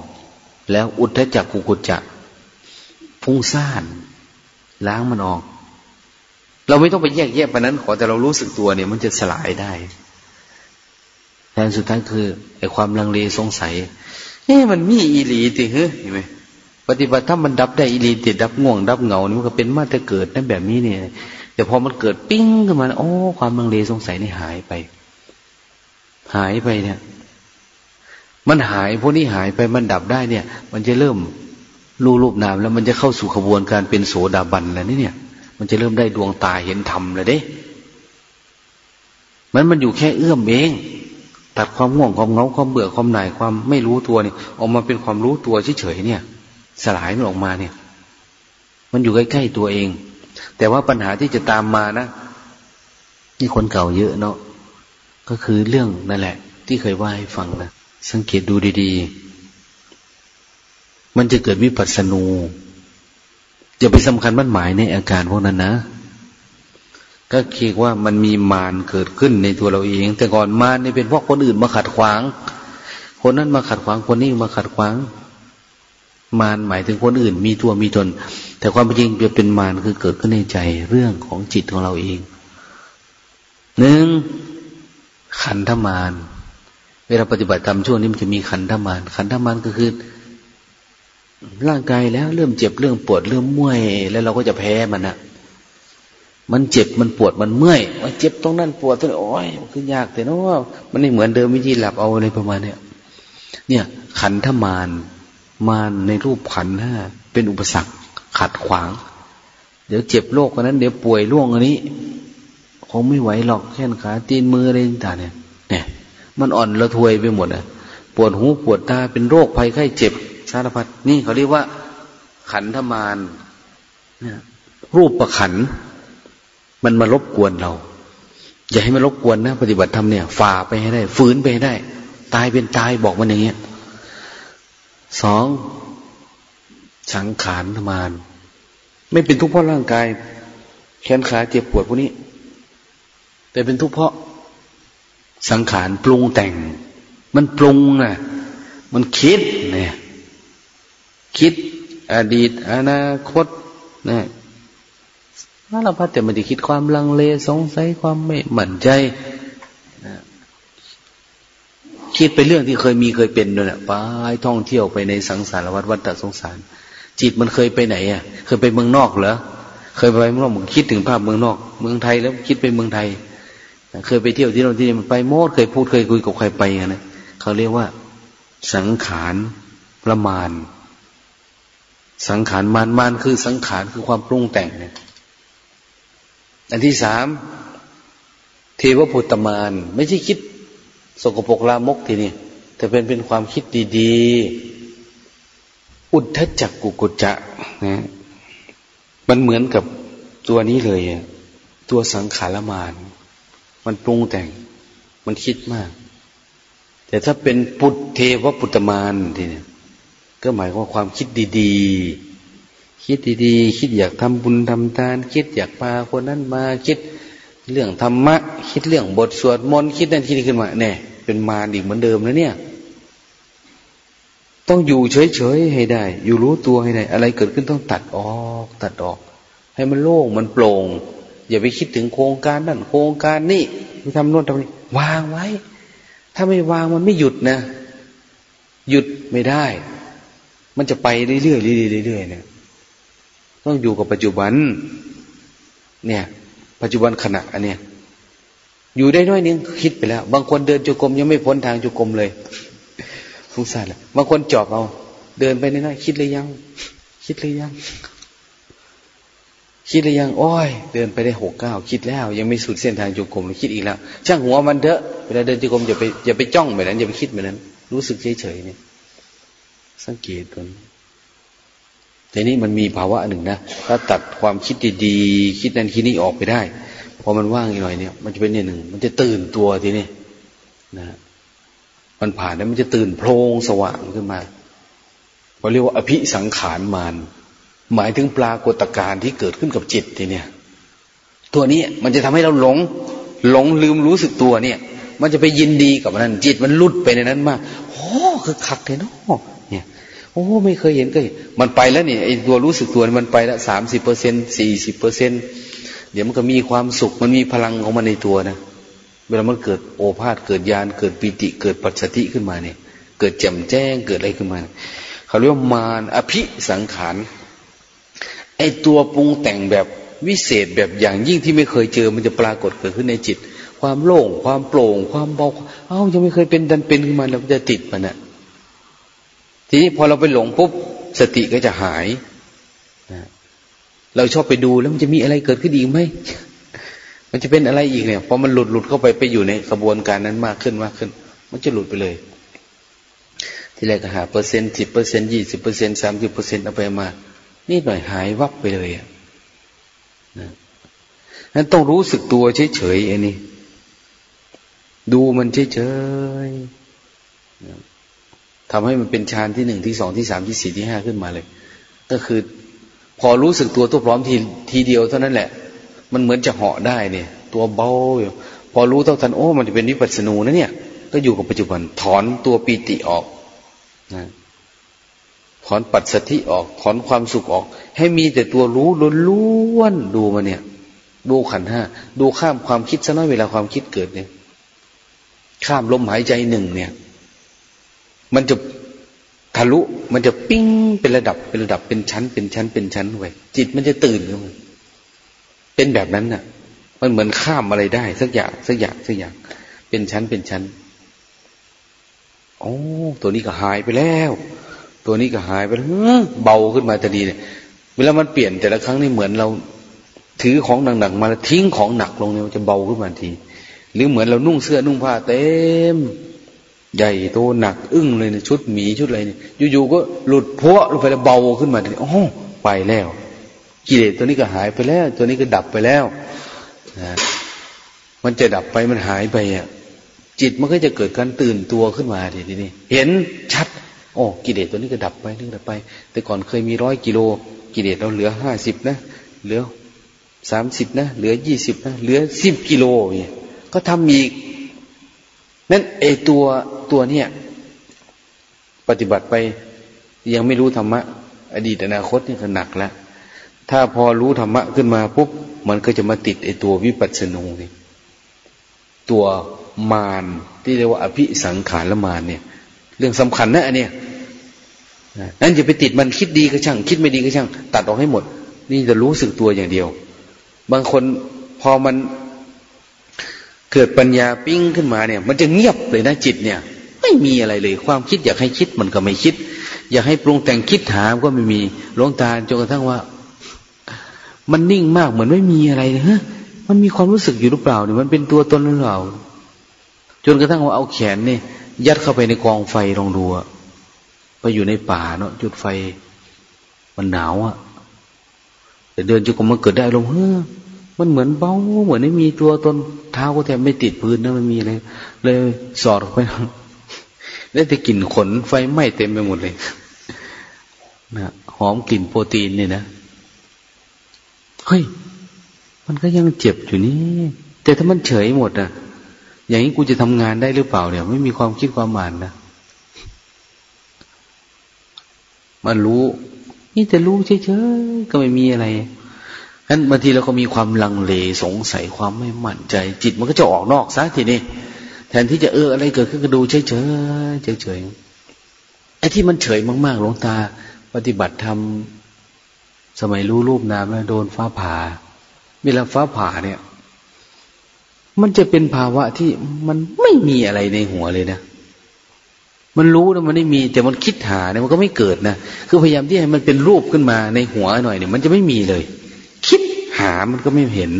แล้วอุทธจักกุกุจจะพุ่งซ่านล้างมันออก เราไม่ต้องไปแยกแยะไปนั้น ขอแต่เรารู้สึกตัวเนี่ย มันจะสลายได้แทนสุดท้ายคือไอ้ความลังเลสงสัยเอ๊ะมันมีอีหลีติเฮ้เห็นไหม ปฏิบัติถ้ามันดับได้อีหลีติดับง่วง ดับเหงานี่มันก็เป็นมาแต่เกิดนั่นแบบนี้เนี่ย แต่พอมันเกิดปิ้งขึ้นมาโอ้ความลังเลสงสัยนี่หายไป หายไปเนี่ย มันหายพวกนี้หายไปมันดับได้เนี่ย มันจะเริ่มรูรูปนามแล้วมันจะเข้าสู่ขบวนการเป็นโสดาบันแล้วนี่เนี่ย มันจะเริ่มได้ดวงตาเห็นธรรมเลยเด้ มันมันอยู่แค่เอื้อมเองตัดความง่วงความเงาความเบื่อความหน่ายความไม่รู้ตัวเนี่ยออกมาเป็นความรู้ตัวเฉยๆเนี่ย สลายมันออกมาเนี่ย มันอยู่ใกล้ๆตัวเอง แต่ว่าปัญหาที่จะตามมานะนี่คนเก่าเยอะเนาะก็คือเรื่องนั่นแหละ ที่เคยว่าให้ฟังนะสังเกตดูดีๆ มันจะเกิดวิปัสสนูอย่าไปสำคัญมั่นหมายในอาการพวกนั้นนะก็คิดว่ามันมีมารเกิดขึ้นในตัวเราเอง แต่ก่อนมารนี่เป็นพราะคนอื่นมาขัดขวาง คนนั้นมาขัดขวางคนนี้มาขัดขวาง มารหมายถึงคนอื่น มีตัวมีตน แต่ความจริงจะเป็นมารคือเกิดขึ้นในใจเรื่องของจิตของเราเองหนึ่งขันธมารเวลาปฏิบัติธรรมช่วงนี้มันจะมีขันธมารขันธมารก็คือ ร่างกายแล้วเริ่มเจ็บเรื่องปวดเริ่มเมื่อยแล้วเราก็จะแพ้มันอะมันเจ็บมันปวดมันเมื่อยมันเจ็บตรงนั้นปวดตรงนี้โอ้ยมันคือยากแต่เนาะมันไม่เหมือนเดิมวิธีหลับเอาอะไรประมาณเนี้ยเนี่ย ขันธมาร มารในรูปขันห้าเป็นอุปสรรคขัดขวาง เดี๋ยวเจ็บโรคคนนั้น เดี๋ยวป่วยร่วงอันนี้ คงไม่ไหวหรอกแข้นขาตีนมืออะไรต่างเนี่ยเนี่ย มันอ่อนระทวยไปหมดอะปวดหูปวดตาเป็นโรคภัยไข้เจ็บสารพัดนี่เขาเรียกว่า ขันธมารรูปประขัน มันมารบกวนเรา อย่าให้มันรบกวนนะ ปฏิบัติธรรมเนี่ยฝ่าไปให้ได้ฝืนไปให้ได้ ตายเป็นตายบอกมันอย่างเงี้ย สองสังขารธมารไม่เป็นทุกข์เพราะร่างกาย แขนขาเจ็บปวดพวกนี้ แต่เป็นทุกข์เพราะสังขารปรุงแต่ง มันปรุงนะมันคิดเนี่ยคิดอดีต อนาคตนะสาราพัดแต่มันจะคิดความลังเลสงสัยความไม่หมั่นใจ คิดไปเรื่องที่เคยมีเคยเป็นด้วยนะไปท่องเที่ยวไปในสังสารวัฏวัฏสงสาร จิตมันเคยไปไหนอะ เคยไปเมืองนอกเหรอเคยไปเมืองนอกมึงคิดถึงภาพเมืองนอก เมืองไทยแล้วคิดไปเมืองไทย เคยไปเที่ยวที่โน่นที่นี่มันไปโมดเคยพูดเคยคุยกับใครไปนะเขาเรียกว่า สังขารประมาณ สังขารมานมานคือสังขารคือความปรุงแต่งเนี่ยอันที่สามเทวพุตมานไม่ใช่คิด สกปรกลามกทีนี่แต่เป็นเป็นความคิดดีๆ อุทธจักกุกุจจะนะมันเหมือนกับตัวนี้เลยตัวสังขารมาน มันปรุงแต่ง มันคิดมาก แต่ถ้าเป็นปุตเทวปุตตมานทีนี้ก็หมายว่าความคิดดีๆ คิดดีๆ คิดอยากทำบุญทำทาน คิดอยากพาคนนั้นมา คิดเรื่องธรรมะ คิดเรื่องบทสวดมนต์ คิดนั่นคิดนี่ขึ้นมาเนี่ย เป็นมารอีกเหมือนเดิมแล้วเนี่ย ต้องอยู่เฉยๆให้ได้ อยู่รู้ตัวให้ได้ อะไรเกิดขึ้นต้องตัดออก ตัดออก ให้มันโล่งมันโปร่ง อย่าไปคิดถึงโครงการนั่นโครงการนี่ไปทำโน่นทำนี่วางไว้ ถ้าไม่วางมันไม่หยุดนะ หยุดไม่ได้ มันจะไปเรื่อยๆเรื่อยๆเรื่อยๆเนี่ยต้องอยู่กับปัจจุบัน เนี่ย ปัจจุบันขณะอันเนี้ย อยู่ได้น้อยนึงคิดไปแล้ว บางคนเดินจุกรมยังไม่พ้นทางจุกรมเลยสงสารเลยบางคนจอบเอา เดินไปน้อยๆคิดเลยยัง คิดเลยยัง คิดเลยยัง โอ้ย เดินไปได้หกเก้าคิดแล้ว ยังไม่สุดเส้นทางจุกรมคิดอีกแล้ว ช่างหัวมันเถอะเวลาเดินจุกรมอย่าไปอย่าไปจ้องแบบนั้นอย่าไปคิดแบบนั้น รู้สึกเฉยๆเนี่ย สังเกตตัวนี้แต่นี้มันมีภาวะหนึ่งนะถ้าตัดความคิดดีๆ คิดนั้นคิดนี้ออกไปได้ พอมันว่างอีกหน่อยเนี่ย มันจะเป็นเนี่ยหนึ่ง มันจะตื่นตัวทีนี้นะมันผ่านแล้วมันจะตื่นโพลงสว่างขึ้นมาเราเรียกว่าอภิสังขารมานหมายถึงปรากฏการณ์ที่เกิดขึ้นกับจิตทีเนี่ยตัวนี้มันจะทำให้เราหลง หลงลืมรู้สึกตัวเนี่ย มันจะไปยินดีกับมันจิตมันลุดไปในนั้นมากโอ้คือคักเลยเนาะโอ้ไม่เคยเห็นก็มันไปแล้วนี่ไอ้ตัวรู้สึกตัวมันไปแล้วสามสิบเปอร์เซ็นสี่สิบเปอร์เซ็น เดี๋ยวมันก็มีความสุข มันมีพลังของมันในตัวนะ เวลามันเกิดโอภาษเกิดญาณเกิดปิติ เกิดปัจสติขึ้นมาเนี่ย เกิดแจ่มแจ้งเกิดอะไรขึ้นมา เขาเรียกว่ามารอภิสังขารไอตัวปรุงแต่งแบบวิเศษแบบอย่างยิ่งที่ไม่เคยเจอ มันจะปรากฏเกิดขึ้นในจิต ความโล่ง ความโปร่ง ความเบาเอ้ายังไม่เคยเป็นดันเป็นขึ้นมาเราจะติดมันอะทีนี้พอเราไปหลงปุ๊บสติก็จะหายนะ เราชอบไปดูแล้วมันจะมีอะไรเกิดขึ้นอีกไหมมันจะเป็นอะไรอีกเนี่ยพอมันหลุดหลุดเข้าไปไปอยู่ในกระบวนการนั้นมากขึ้นมากขึ้น มันจะหลุดไปเลย ที่แรกก็หาเปอร์เซ็นต์สิบเปอร์เซ็นต์ยี่สิบเปอร์เซ็นต์สามสิบเปอร์เซ็นต์เอาไปมา นี่หน่อยหายวับไปเลยอะนะนั้นต้องรู้สึกตัวเฉยๆอันนี้ ดูมันเฉยๆทำให้มันเป็นฌานที่หนึ่งที่สองที่สามที่สี่ที่ห้าขึ้นมาเลย ก็คือ พอรู้สึกตัวตัวพร้อมทีทีเดียวเท่านั้นแหละ มันเหมือนจะเหาะได้เนี่ย ตัวเบาอยู่พอรู้เท่าทันโอ้มันจะเป็นวิปัสสนูนะเนี่ย ก็อยู่กับปัจจุบัน ถอนตัวปีติออกนะถอนปัจสติออก ถอนความสุขออก ให้มีแต่ตัวรู้ล้วนๆดูมาเนี่ย ดูขันห้าดูข้ามความคิดซะน้อยเวลาความคิดเกิดเนี่ย ข้ามลมหายใจหนึ่งเนี่ย มันจะ ทะลุมันจะปิ้งเป็นระดับเป็นระดับเป็นชั้น เป็นชั้น เป็นชั้นไว้จิตมันจะตื่นขึ้นมาเป็นแบบนั้นน่ะ มันเหมือนข้ามอะไรได้ สักอย่างสักอย่างสักอย่าง เป็นชั้นเป็นชั้นโอ้ตัวนี้ก็หายไปแล้ว ตัวนี้ก็หายไปแล้วเบาขึ้นมาแต่ดีเนี่ยเวลามันเปลี่ยนแต่ละครั้งนี่เหมือนเรา ถือของหนักๆมาแล้วทิ้งของหนักลงเนี่ยมันจะเบาขึ้นมาที หรือเหมือนเรานุ่งเสื้อนุ่งผ้าเต็ม ใหญ่โตหนัก อึ้งเลยนี่ยชุดหมีชุดอะไรเนี่ยอยู่ๆก็หลุดพวลงไปแล้วเบาขึ้นมาทีโอ้ไปแล้วกิเลสตัวนี้ก็หายไปแล้ว ตัวนี้ก็ดับไปแล้วนะมันจะดับไปมันหายไปอะจิตมันก็จะเกิดการตื่นตัวขึ้นมาทีนี้เห็นชัด โอ้กิเลสตัวนี้ก็ดับไปนึกดับไป แต่ก่อนเคยมีร้อยกิโลกิเลสเราเหลือห้าสิบนะเหลือสามสิบนะเหลือยี่สิบนะเหลือสิบกิโลเนี่ยก็ทำอีก นั่นไอตัวตัวเนี้ยปฏิบัติไปยังไม่รู้ธรรมะ อดีตอนาคตนี่ก็หนักแล้วถ้าพอรู้ธรรมะขึ้นมาปุ๊บมันก็จะมาติดไอตัววิปัสสนูนี่ตัวมารที่เรียกว่าอภิสังขารละมารเนี่ย เรื่องสำคัญนะอันเนี้ยนั่นจะไปติดมันคิดดีก็ช่าง คิดไม่ดีก็ช่าง ตัดออกให้หมด นี่จะรู้สึกตัวอย่างเดียว บางคนพอมัน เกิดปัญญาปิ้งขึ้นมาเนี่ย มันจะเงียบเลยนะจิตเนี่ย ไม่มีอะไรเลย ความคิดอยากให้คิดมันก็ไม่คิด อยากให้ปรุงแต่งคิดถามก็ไม่มีหลวงตาจนกระทั่งว่า มันนิ่งมากเหมือนไม่มีอะไรเลยฮะมันมีความรู้สึกอยู่หรือเปล่าเนี่ยมันเป็นตัวตนหรือเปล่าจนกระทั่งว่าเอาแขนเนี่ย ยัดเข้าไปในกองไฟลองดูอะไปอยู่ในป่าเนาะจุดไฟมันหนาวอะแต่เดินจุกมันเกิดได้ลมเฮ้อ มันเหมือนเบาเหมือนไม่มีตัวตนเท้าก็แทบไม่ติดพื้นนะมันมีอะไรเลยสอดไปได้แต่กลิ่นขนไฟไหม้เต็มไปหมดเลยนะหอมกลิ่นโปรตีนเนี่ยนะเฮ้ยมันก็ยังเจ็บอยู่นี่แต่ถ้ามันเฉยหมดอะ อย่างนี้กูจะทำงานได้หรือเปล่าเนี่ย ไม่มีความคิดความหมานนะมันรู้ นี่แต่รู้เฉยๆก็ไม่มีอะไร นั้นบางทีเราก็มีความลังเลสงสัยความไม่มั่นใจ จิตมันก็จะออกนอกซะทีนี้แทนที่จะเอออะไรเกิดขึ้นก็ดูเฉยๆเฉยๆไอ้ที่มันเฉยมากๆหลวงตา ปฏิบัติทำสมัยรู้รูปนามแล้วโดนฟ้าผ่าเวลาฟ้าผ่าเนี่ย มันจะเป็นภาวะที่มันไม่มีอะไรในหัวเลยนะมันรู้นะมันไม่มี แต่มันคิดหาเนี่ยมันก็ไม่เกิดนะคือพยายามที่ให้มันเป็นรูปขึ้นมาในหัวหน่อยเนี่ย มันจะไม่มีเลย หามันก็ไม่เห็น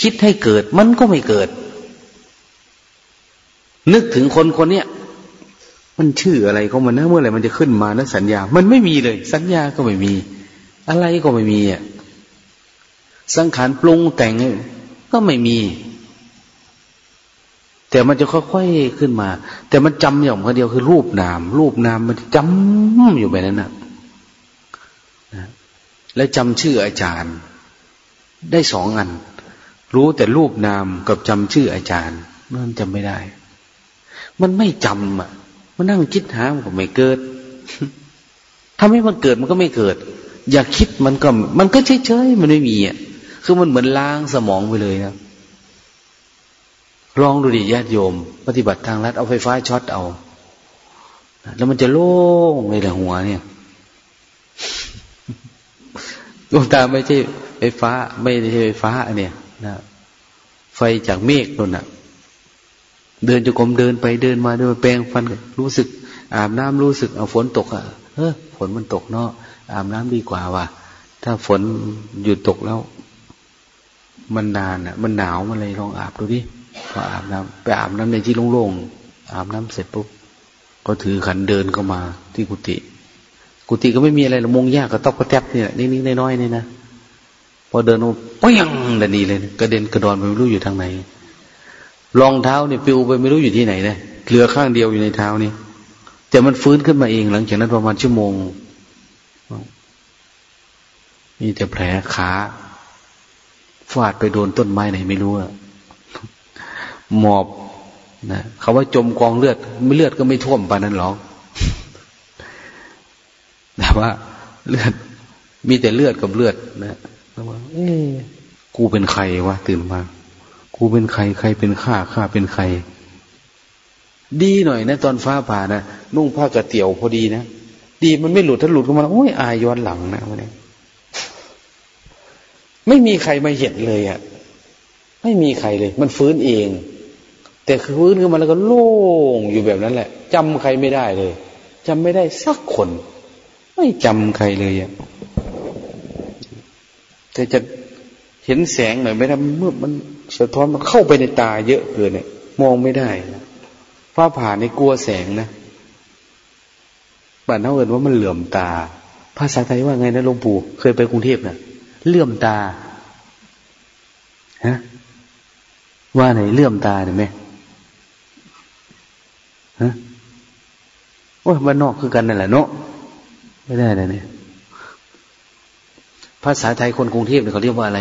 คิดให้เกิดมันก็ไม่เกิด นึกถึงคนคนเนี้ยมันชื่ออะไรเขามันนะเมื่อไหร่มันจะขึ้นมานะสัญญา มันไม่มีเลย สัญญาก็ไม่มี อะไรก็ไม่มีอะสังขารปรุงแต่งก็ไม่มี แต่มันจะค่อยๆขึ้นมา แต่มันจำอย่างเดียวคือรูปนาม รูปนามมันจำอยู่แบบนั้นนะนะและจำชื่ออาจารย์ ได้สองอัน รู้แต่รูปนามกับจำชื่ออาจารย์มันจำไม่ได้ มันไม่จำอะ มันนั่งคิดหามันก็ไม่เกิดถ้าไม่มันเกิดมันก็ไม่เกิด อยากคิดมันก็ มันก็เฉยๆมันไม่มีอะคือมันเหมือนล้างสมองไปเลยนะลองดูดิญาติโยม ปฏิบัติทางลัดเอาไฟฟ้าช็อตเอา แล้วมันจะโล่งเลยแหละหัวเนี่ยดวงตาไม่ใช่ ไฟฟ้า ไม่ใช่ไฟฟ้าเนี่ยนะไฟจากเมฆนั่นน่ะ เดินจะกรมเดินไปเดินมาเดินแปลงฟันรู้สึก อาบน้ำรู้สึกเอาฝนตกอะเออฝนมันตกเนาะอาบน้ำดีกว่าว่ะถ้าฝนหยุดตกแล้ว มันนานอะ มันหนาวมันเลยลองอาบดูดิพออาบน้ำไปอาบน้ำในที่โล่งๆอาบน้ำเสร็จปุ๊บก็ถือขันเดินเข้ามาที่กุฏิกุฏิก็ไม่มีอะไรหรอกมงยากก็ตอกกระแทบเนี่ยนิ่งๆน้อยๆนี่นะ พอเดินโอ้ปยังดันดีเลยกระเด็นกระดอนไปไม่รู้อยู่ทางไหนรองเท้าเนี่ยปิวไปไม่รู้อยู่ที่ไหนเลยเหลือข้างเดียวอยู่ในเท้านี่แต่มันฟื้นขึ้นมาเองหลังจากนั้นประมาณชั่วโมงมีแต่แผลขาฟาดไปโดนต้นไม้ไหนไม่รู้อะหมอบนะเขาว่าจมกองเลือด ไม่เลือดก็ไม่ท่วมปานนั้นหรอกแต่ว่าเลือด มีแต่เลือดกับเลือดนะ แล้วว่า เอ๊กูเป็นใครวะตื่นมา กูเป็นใคร ใครเป็นข้าข้าเป็นใคร ดีหน่อยนะ ตอนฟ้าผ่านะนุ่งผ้ากระเตี่ยวพอดีนะดีมันไม่หลุดถ้าหลุดก็มาโอ้ยอายย้อนหลังนะวันนี้ไม่มีใครมาเห็นเลยอะ่ะ ไม่มีใครเลย มันฟื้นเอง แต่ฟื้นขึ้นมาแล้วก็โล่งอยู่แบบนั้นแหละจำใครไม่ได้เลยจำไม่ได้สักคน ไม่จำใครเลยอะ่ะ แต่จะเห็นแสงหน่อยไม่ได้เมื่อมันสะท้อนมันเข้าไปในตาเยอะเกินเนี่ย มองไม่ได้นะฟ้าผ่าในกลัวแสงนะบ้านเขาเอินว่ามันเหลื่อมตา ภาษาไทยว่าไงนะหลวงปู่เคยไปกรุงเทพนะเลื่อมตาฮะว่าไหนเลื่อมตาเห็นไหมฮะโอ้ยบ้านนอกคือกันนั่นแหละเนาะไม่ได้เลยเนี่ย ภาษาไทยคนกรุงเทพเนี่ยเขาเรียกว่าอะไร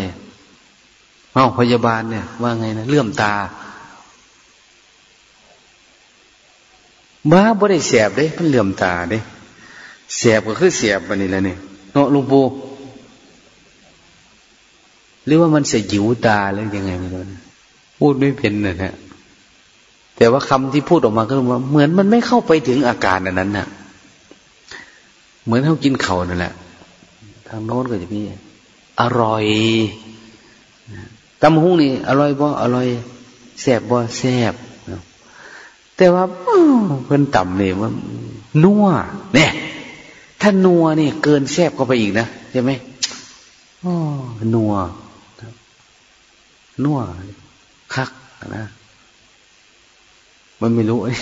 เอ้าพยาบาลเนี่ย ว่าไงนะเลื่อมตาบ้าบ่ได้เสียบเด้ มันเลื่อมตาเด้เสียบก็คือเสียบวันนี้แหละเนี่ยเนาะลุงปูหรือว่ามันเสียหิวตาหรือยังไงไม่รู้พูดไม่เป็นนะฮะแต่ว่าคำที่พูดออกมาก็ว่าเหมือนมันไม่เข้าไปถึงอาการอันนั้นน่ะ เหมือนเขากินเข่านั่นแหละ ทางโน้นก็จะมี อร่อยตำหุ้งนี่อร่อยบ่อร่อยแซ่บบ่แซ่บแต่ว่าเพิ่นต่ำเนี่ยว่านัวเนี่ยถ้านัวนี่เกินแซ่บเข้าไปอีกนะใช่ไหมอ๋อนัวนัวคักนะมันไม่รู้ไอ้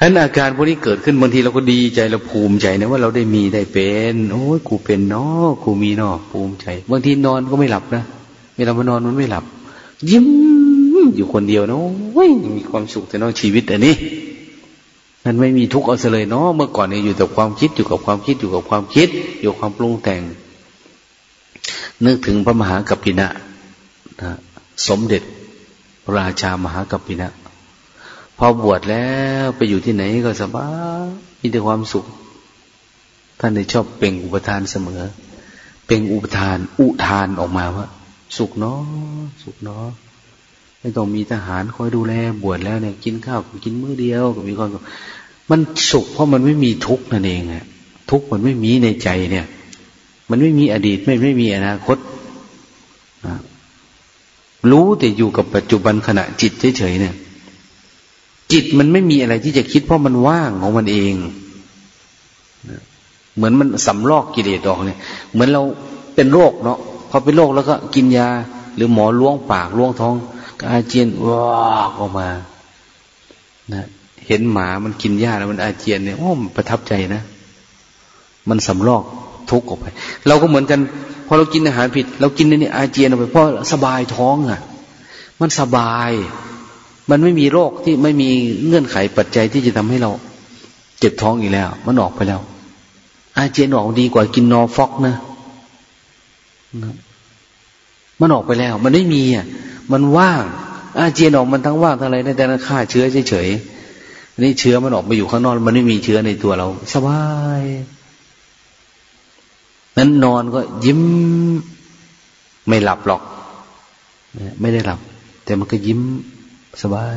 ฉะนั้นอาการพวกนี้เกิดขึ้นบางทีเราก็ดีใจเราภูมิใจนะว่าเราได้มีได้เป็น โอ้ยกูเป็นเนาะกูมีเนาะภูมิใจ บางทีนอนก็ไม่หลับนะเวลามานอนมันไม่หลับ ยิ้มอยู่คนเดียวนะโอ้ยมีความสุขแต่นอกชีวิตอันนี้มันไม่มีทุกข์เอาเลยเนาะเมื่อก่อนเนี่ยอยู่แต่ความคิดอยู่กับความคิดอยู่กับความคิด อยู่ความปรุงแต่ง นึกถึงพระมหากัปปินะนะสมเด็จราชามหากัปปินะ พอบวชแล้วไปอยู่ที่ไหนก็สบายมีแต่ความสุข ท่านได้ชอบเป่งอุปทานเสมอ เป่งอุปทาน อุทานออกมาว่า สุขเนาะสุขเนาะไม่ต้องมีทหารคอยดูแล บวชแล้วเนี่ย กินข้าวกินมื้อเดียวก็มีความมันสุขเพราะมันไม่มีทุกข์นั่นเองอะทุกข์มันไม่มีในใจเนี่ย มันไม่มีอดีตไม่ไม่มีอนาคตรู้แต่อยู่กับปัจจุบันขณะจิตเฉยๆเนี่ย จิตมันไม่มีอะไรที่จะคิดเพราะมันว่างของมันเองเหมือนมันสำลอกกิเลสออกเนี่ย เหมือนเราเป็นโรคเนาะพอเป็นโรคแล้วก็กินยา หรือหมอล้วงปากล้วงท้องก็อาเจียนว้าออกมานะเห็นหมามันกินหญ้าแล้วมันอาเจียนเนี่ยโอ้ประทับใจนะมันสำลอกทุกข์ออกไป เราก็เหมือนกันพอเรากินอาหารผิด เรากินในนี้อาเจียนออกไปเพราะสบายท้องอะ มันสบาย มันไม่มีโรคที่ไม่มีเงื่อนไขปัจจัยที่จะทำให้เราเจ็บท้องอีกแล้ว มันออกไปแล้ว อาเจียนออกดีกว่ากินนอฟอกนะมันออกไปแล้ว มันไม่มีอะ มันว่าง อาเจียนออกมันทั้งว่างทั้งอะไรแต่นั้นฆ่าเชื้อเฉยๆนี่เชื้อมันออกมาอยู่ข้างนอกมันไม่มีเชื้อในตัวเราสบายนั้นนอนก็ยิ้มไม่หลับหรอก ไม่ได้หลับ แต่มันก็ยิ้ม สบาย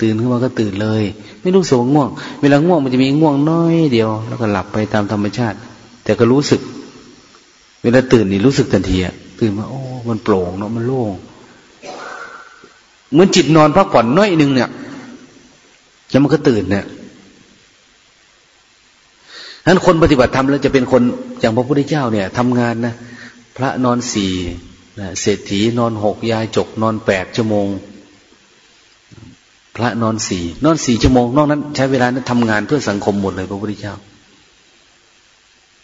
ตื่นขึ้นมาก็ตื่นเลย ไม่รู้สึกว่าง่วง เวลาง่วงมันจะมีง่วงน้อยเดียว แล้วก็หลับไปตามธรรมชาติ แต่ก็รู้สึก เวลาตื่นนี่รู้สึกทันทีอะตื่นมาโอ้ มันโปร่งเนาะมันโล่งเหมือนจิตนอนพักผ่อนน้อยนึงเนี่ยแล้วมันก็ตื่นเนี่ยนั้นคนปฏิบัติธรรมแล้วจะเป็นคนอย่างพระพุทธเจ้าเนี่ยทำงานนะพระนอนสี่เศรษฐีนอนหกยายจกนอนแปดชั่วโมง ระนอนสี่นอนสี่ชั่วโมงนอกนั้น ใช้เวลานั้นทำงานเพื่อสังคมหมดเลยพระพุทธเจ้า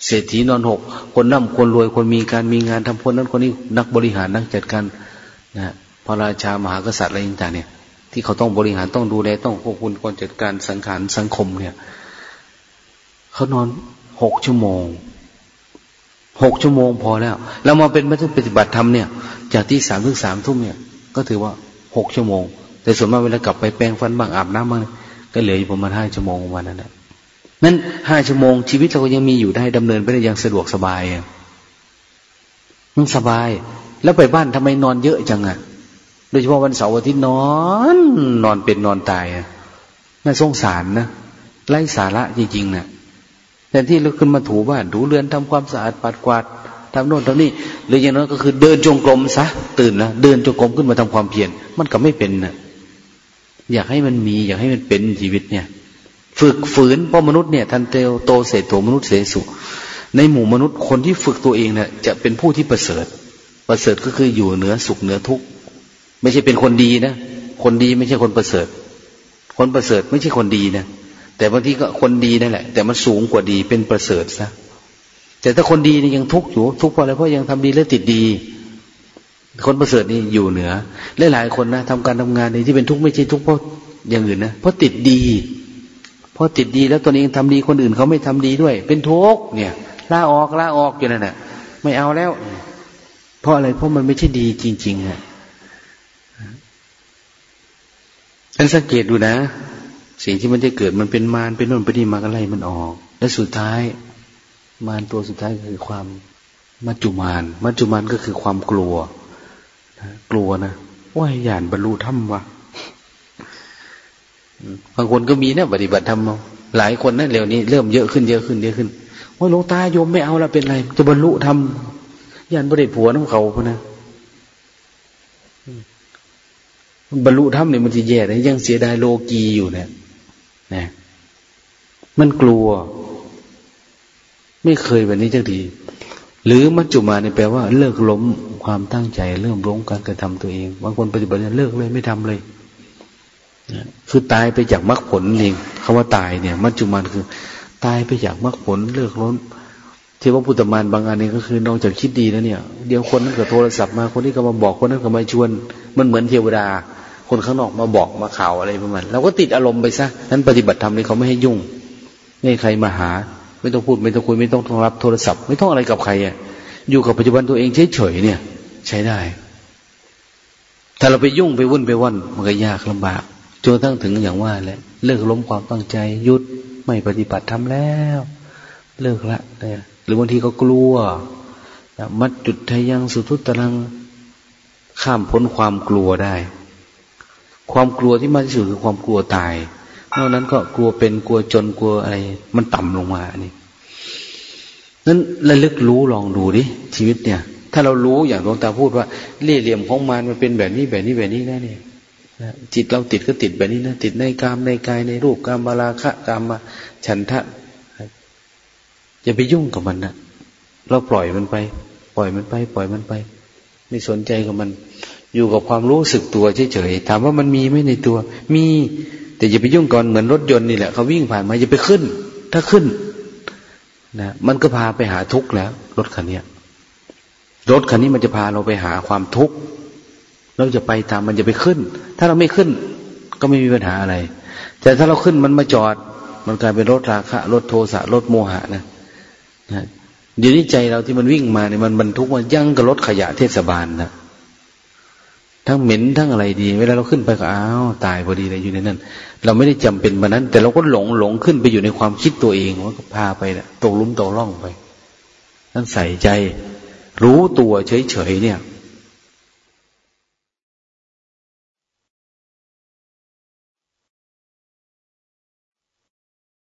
เศรษฐีนอนหกคนร่ำคนรวยคนมีการมีงานทำคนนั้นคนนี้นักบริหารนักจัดการนะพระราชามหากษัตริย์อะไรต่างๆเนี่ย ที่เขาต้องบริหารต้องดูแลต้องควบคุมการจัดการสังขารสังคมเนี่ยเขานอนหกชั่วโมงหกชั่วโมงพอแล้วแล้วมาเป็นปฏิบัติธรรมเนี่ย จากที่สามถึงสามทุ่มเนี่ย ก็ถือว่าหกชั่วโมง แต่ส่วนมากเวลากลับไปแปรงฟันบ้างอาบน้ำบ้างก็เหลืออยู่ประมาณห้าชั่วโมงวันนั้นนะนั้นห้าชั่วโมงชีวิตเราก็ยังมีอยู่ได้ดำเนินไปได้อย่างสะดวกสบายมันสบาย แล้วไปบ้านทำไมนอนเยอะจังอะ่ะ โดยเฉพาะวันเสาร์อาทิตย์นอน นอนเป็นนอนตายอะน่าสงสารนะไร้สาระจริงๆนะ่ะแทนที่เราขึ้นมาถูบ้านถูเรือนทำความสะอาดปัดกวาดทำโน่นทำนี่หรืออย่างนั้นก็คือเดินจงกรมซะตื่นแล้วเดินจงกรมขึ้นมาทำความเพียรมันก็ไม่เป็นน่ะ อยากให้มันมี อยากให้มันเป็นชีวิตเนี่ย ฝึกฝืนเพราะมนุษย์เนี่ย ทันเตโตเสโตมนุษย์เสสุในหมู่มนุษย์คนที่ฝึกตัวเองเนี่ยจะเป็นผู้ที่ประเสริฐ ประเสริฐก็คืออยู่เหนือสุขเหนือทุกข์ไม่ใช่เป็นคนดีนะคนดีไม่ใช่คนประเสริฐ คนประเสริฐไม่ใช่คนดีนะแต่บางทีก็คนดีนั่นแหละ แต่มันสูงกว่าดีเป็นประเสริฐซะแต่ถ้าคนดีเนี่ยยังทุกข์อยู่ทุกข์เพราะอะไรเพราะยังทำดีแล้วติดดี คนประเสริฐนี่อยู่เหนือและหลายคนนะทำการทำงานในที่เป็นทุกข์ไม่ใช่ทุกข์เพราะอย่างอื่นนะเพราะติดดีเพราะติดดีแล้วตัวเองทำดีคนอื่นเขาไม่ทำดีด้วย เป็นทุกข์เนี่ยลาออกลาออกอยู่นั่นแหละไม่เอาแล้ว เพราะอะไรเพราะมันไม่ใช่ดีจริงๆอะอันสังเกตดูนะ สิ่งที่มันจะเกิดมันเป็นมารเป็นน่นเป็นนี่มาอะไรมันออก และสุดท้าย มารตัวสุดท้ายคือความมัจจุมาน มัจจุมานก็คือความกลัว กลัวนะว่าหยานบรรลุธรรมวะบางคนก็มีนะปฏิบัติธรรมหลายคนนะเร็วนี้เริ่มเยอะขึ้นเยอะขึ้นเยอะขึ้นว่าหลวงตาโยมไม่เอาละเป็นไร จะบรรลุธรรมยานบริผัวน้องเขาพนะบรรลุธรรมเนี่ยมันจะแย่เลยยังเสียดายโลกีอยู่เนี่ยนะมันกลัว ไม่เคยแบบนี้จักที หรือมัจจุมาเนี่ยแปลว่าเลิกล้มความตั้งใจ เริ่มล้มการกระทำตัวเอง บางคนปฏิบัติเลิกเลยไม่ทำเลยคือตายไปจากมรรคผลเองคาว่าตายเนี่ย มัจจุมันคือ ตายไปจากมรรคผลเลิกล้มที่ว่าพุทธมารบางอันนี้ก็คือนอกจากคิดดีแล้วเนี่ย เดี๋ยวคนนั้นก็โทรศัพท์มาคนนี้ก็มาบอกคนนั้นก็มาชวน มันเหมือนเทวดา คนข้างนอกมาบอกมาข่าวอะไรประมาณเราก็ติดอารมณ์ไปซะนั้นปฏิบัติธรรมนี่เขาไม่ให้ยุ่งไม่ใครมาหา ไม่ต้องพูดไม่ต้องคุยไม่ต้องรับโทรศัพท์ ไม่ต้องอะไรกับใครอะอยู่กับปัจจุบันตัวเองเฉยๆเนี่ย ใช้ได้ ถ้าเราไปยุ่งไปวุ่นไปว่อนมันก็ยากลำบากจนตั้งถึงอย่างว่าแหละเลิกล้มความตั้งใจยุดไม่ปฏิบัติทำแล้ว เลิกละเนี่ยหรือบางทีก็กลัว มัดจุดทยังสุทุตรังข้ามพ้นความกลัวได้ ความกลัวที่มากที่สุดคือความกลัวตาย นอกนั้นก็กลัวเป็นกลัวจนกลัวอะไร มันต่ำลงมานี่นั้นระลึกรู้ลองดูดิชีวิตเนี่ย ถ้าเรารู้อย่างดวงตาพูดว่าเลี่ยเหลี่ยมของมันมันเป็นแบบนี้แบบนี้แบบนี้นะเนี่ยจิตเราติดก็ติดแบบนี้นะติดในกามในกายในรูปกามบาราคะกามมาฉันทะอย่าไปยุ่งกับมันนะเราปล่อยมันไป ปล่อยมันไป ปล่อยมันไป ไม่สนใจกับมัน อยู่กับความรู้สึกตัวเฉยๆถามว่ามันมีไหมในตัว มี แต่อย่าไปยุ่งก่อนเหมือนรถยนต์นี่แหละเขาวิ่งผ่านมาอย่าไปขึ้น ถ้าขึ้นนะมันก็พาไปหาทุกข์แล้ว รถคันนี้รถคันนี้มันจะพาเราไปหาความทุกข์เราจะไปตามมันจะไปขึ้น ถ้าเราไม่ขึ้น ก็ไม่มีปัญหาอะไร แต่ถ้าเราขึ้นมันมาจอด มันกลายเป็นรถราคะรถโทสะรถโมหะนะนะเดี๋ยวนี้ใจเราที่มันวิ่งมาเนี่ยมันบรรทุกมันยั่งกับรถขยะเทศบาลนะ ทั้งเหม็นทั้งอะไรดี เวลาเราขึ้นไปก็อ้าวตายพอดีเลยอยู่ในนั้น เราไม่ได้จำเป็นแบบนั้น แต่เราก็หลงหลงขึ้นไปอยู่ในความคิดตัวเองว่าก็พาไปนะตกลุ่มตกล่องไปนั่นใส่ใจ รู้ตัวเฉยๆเนี่ย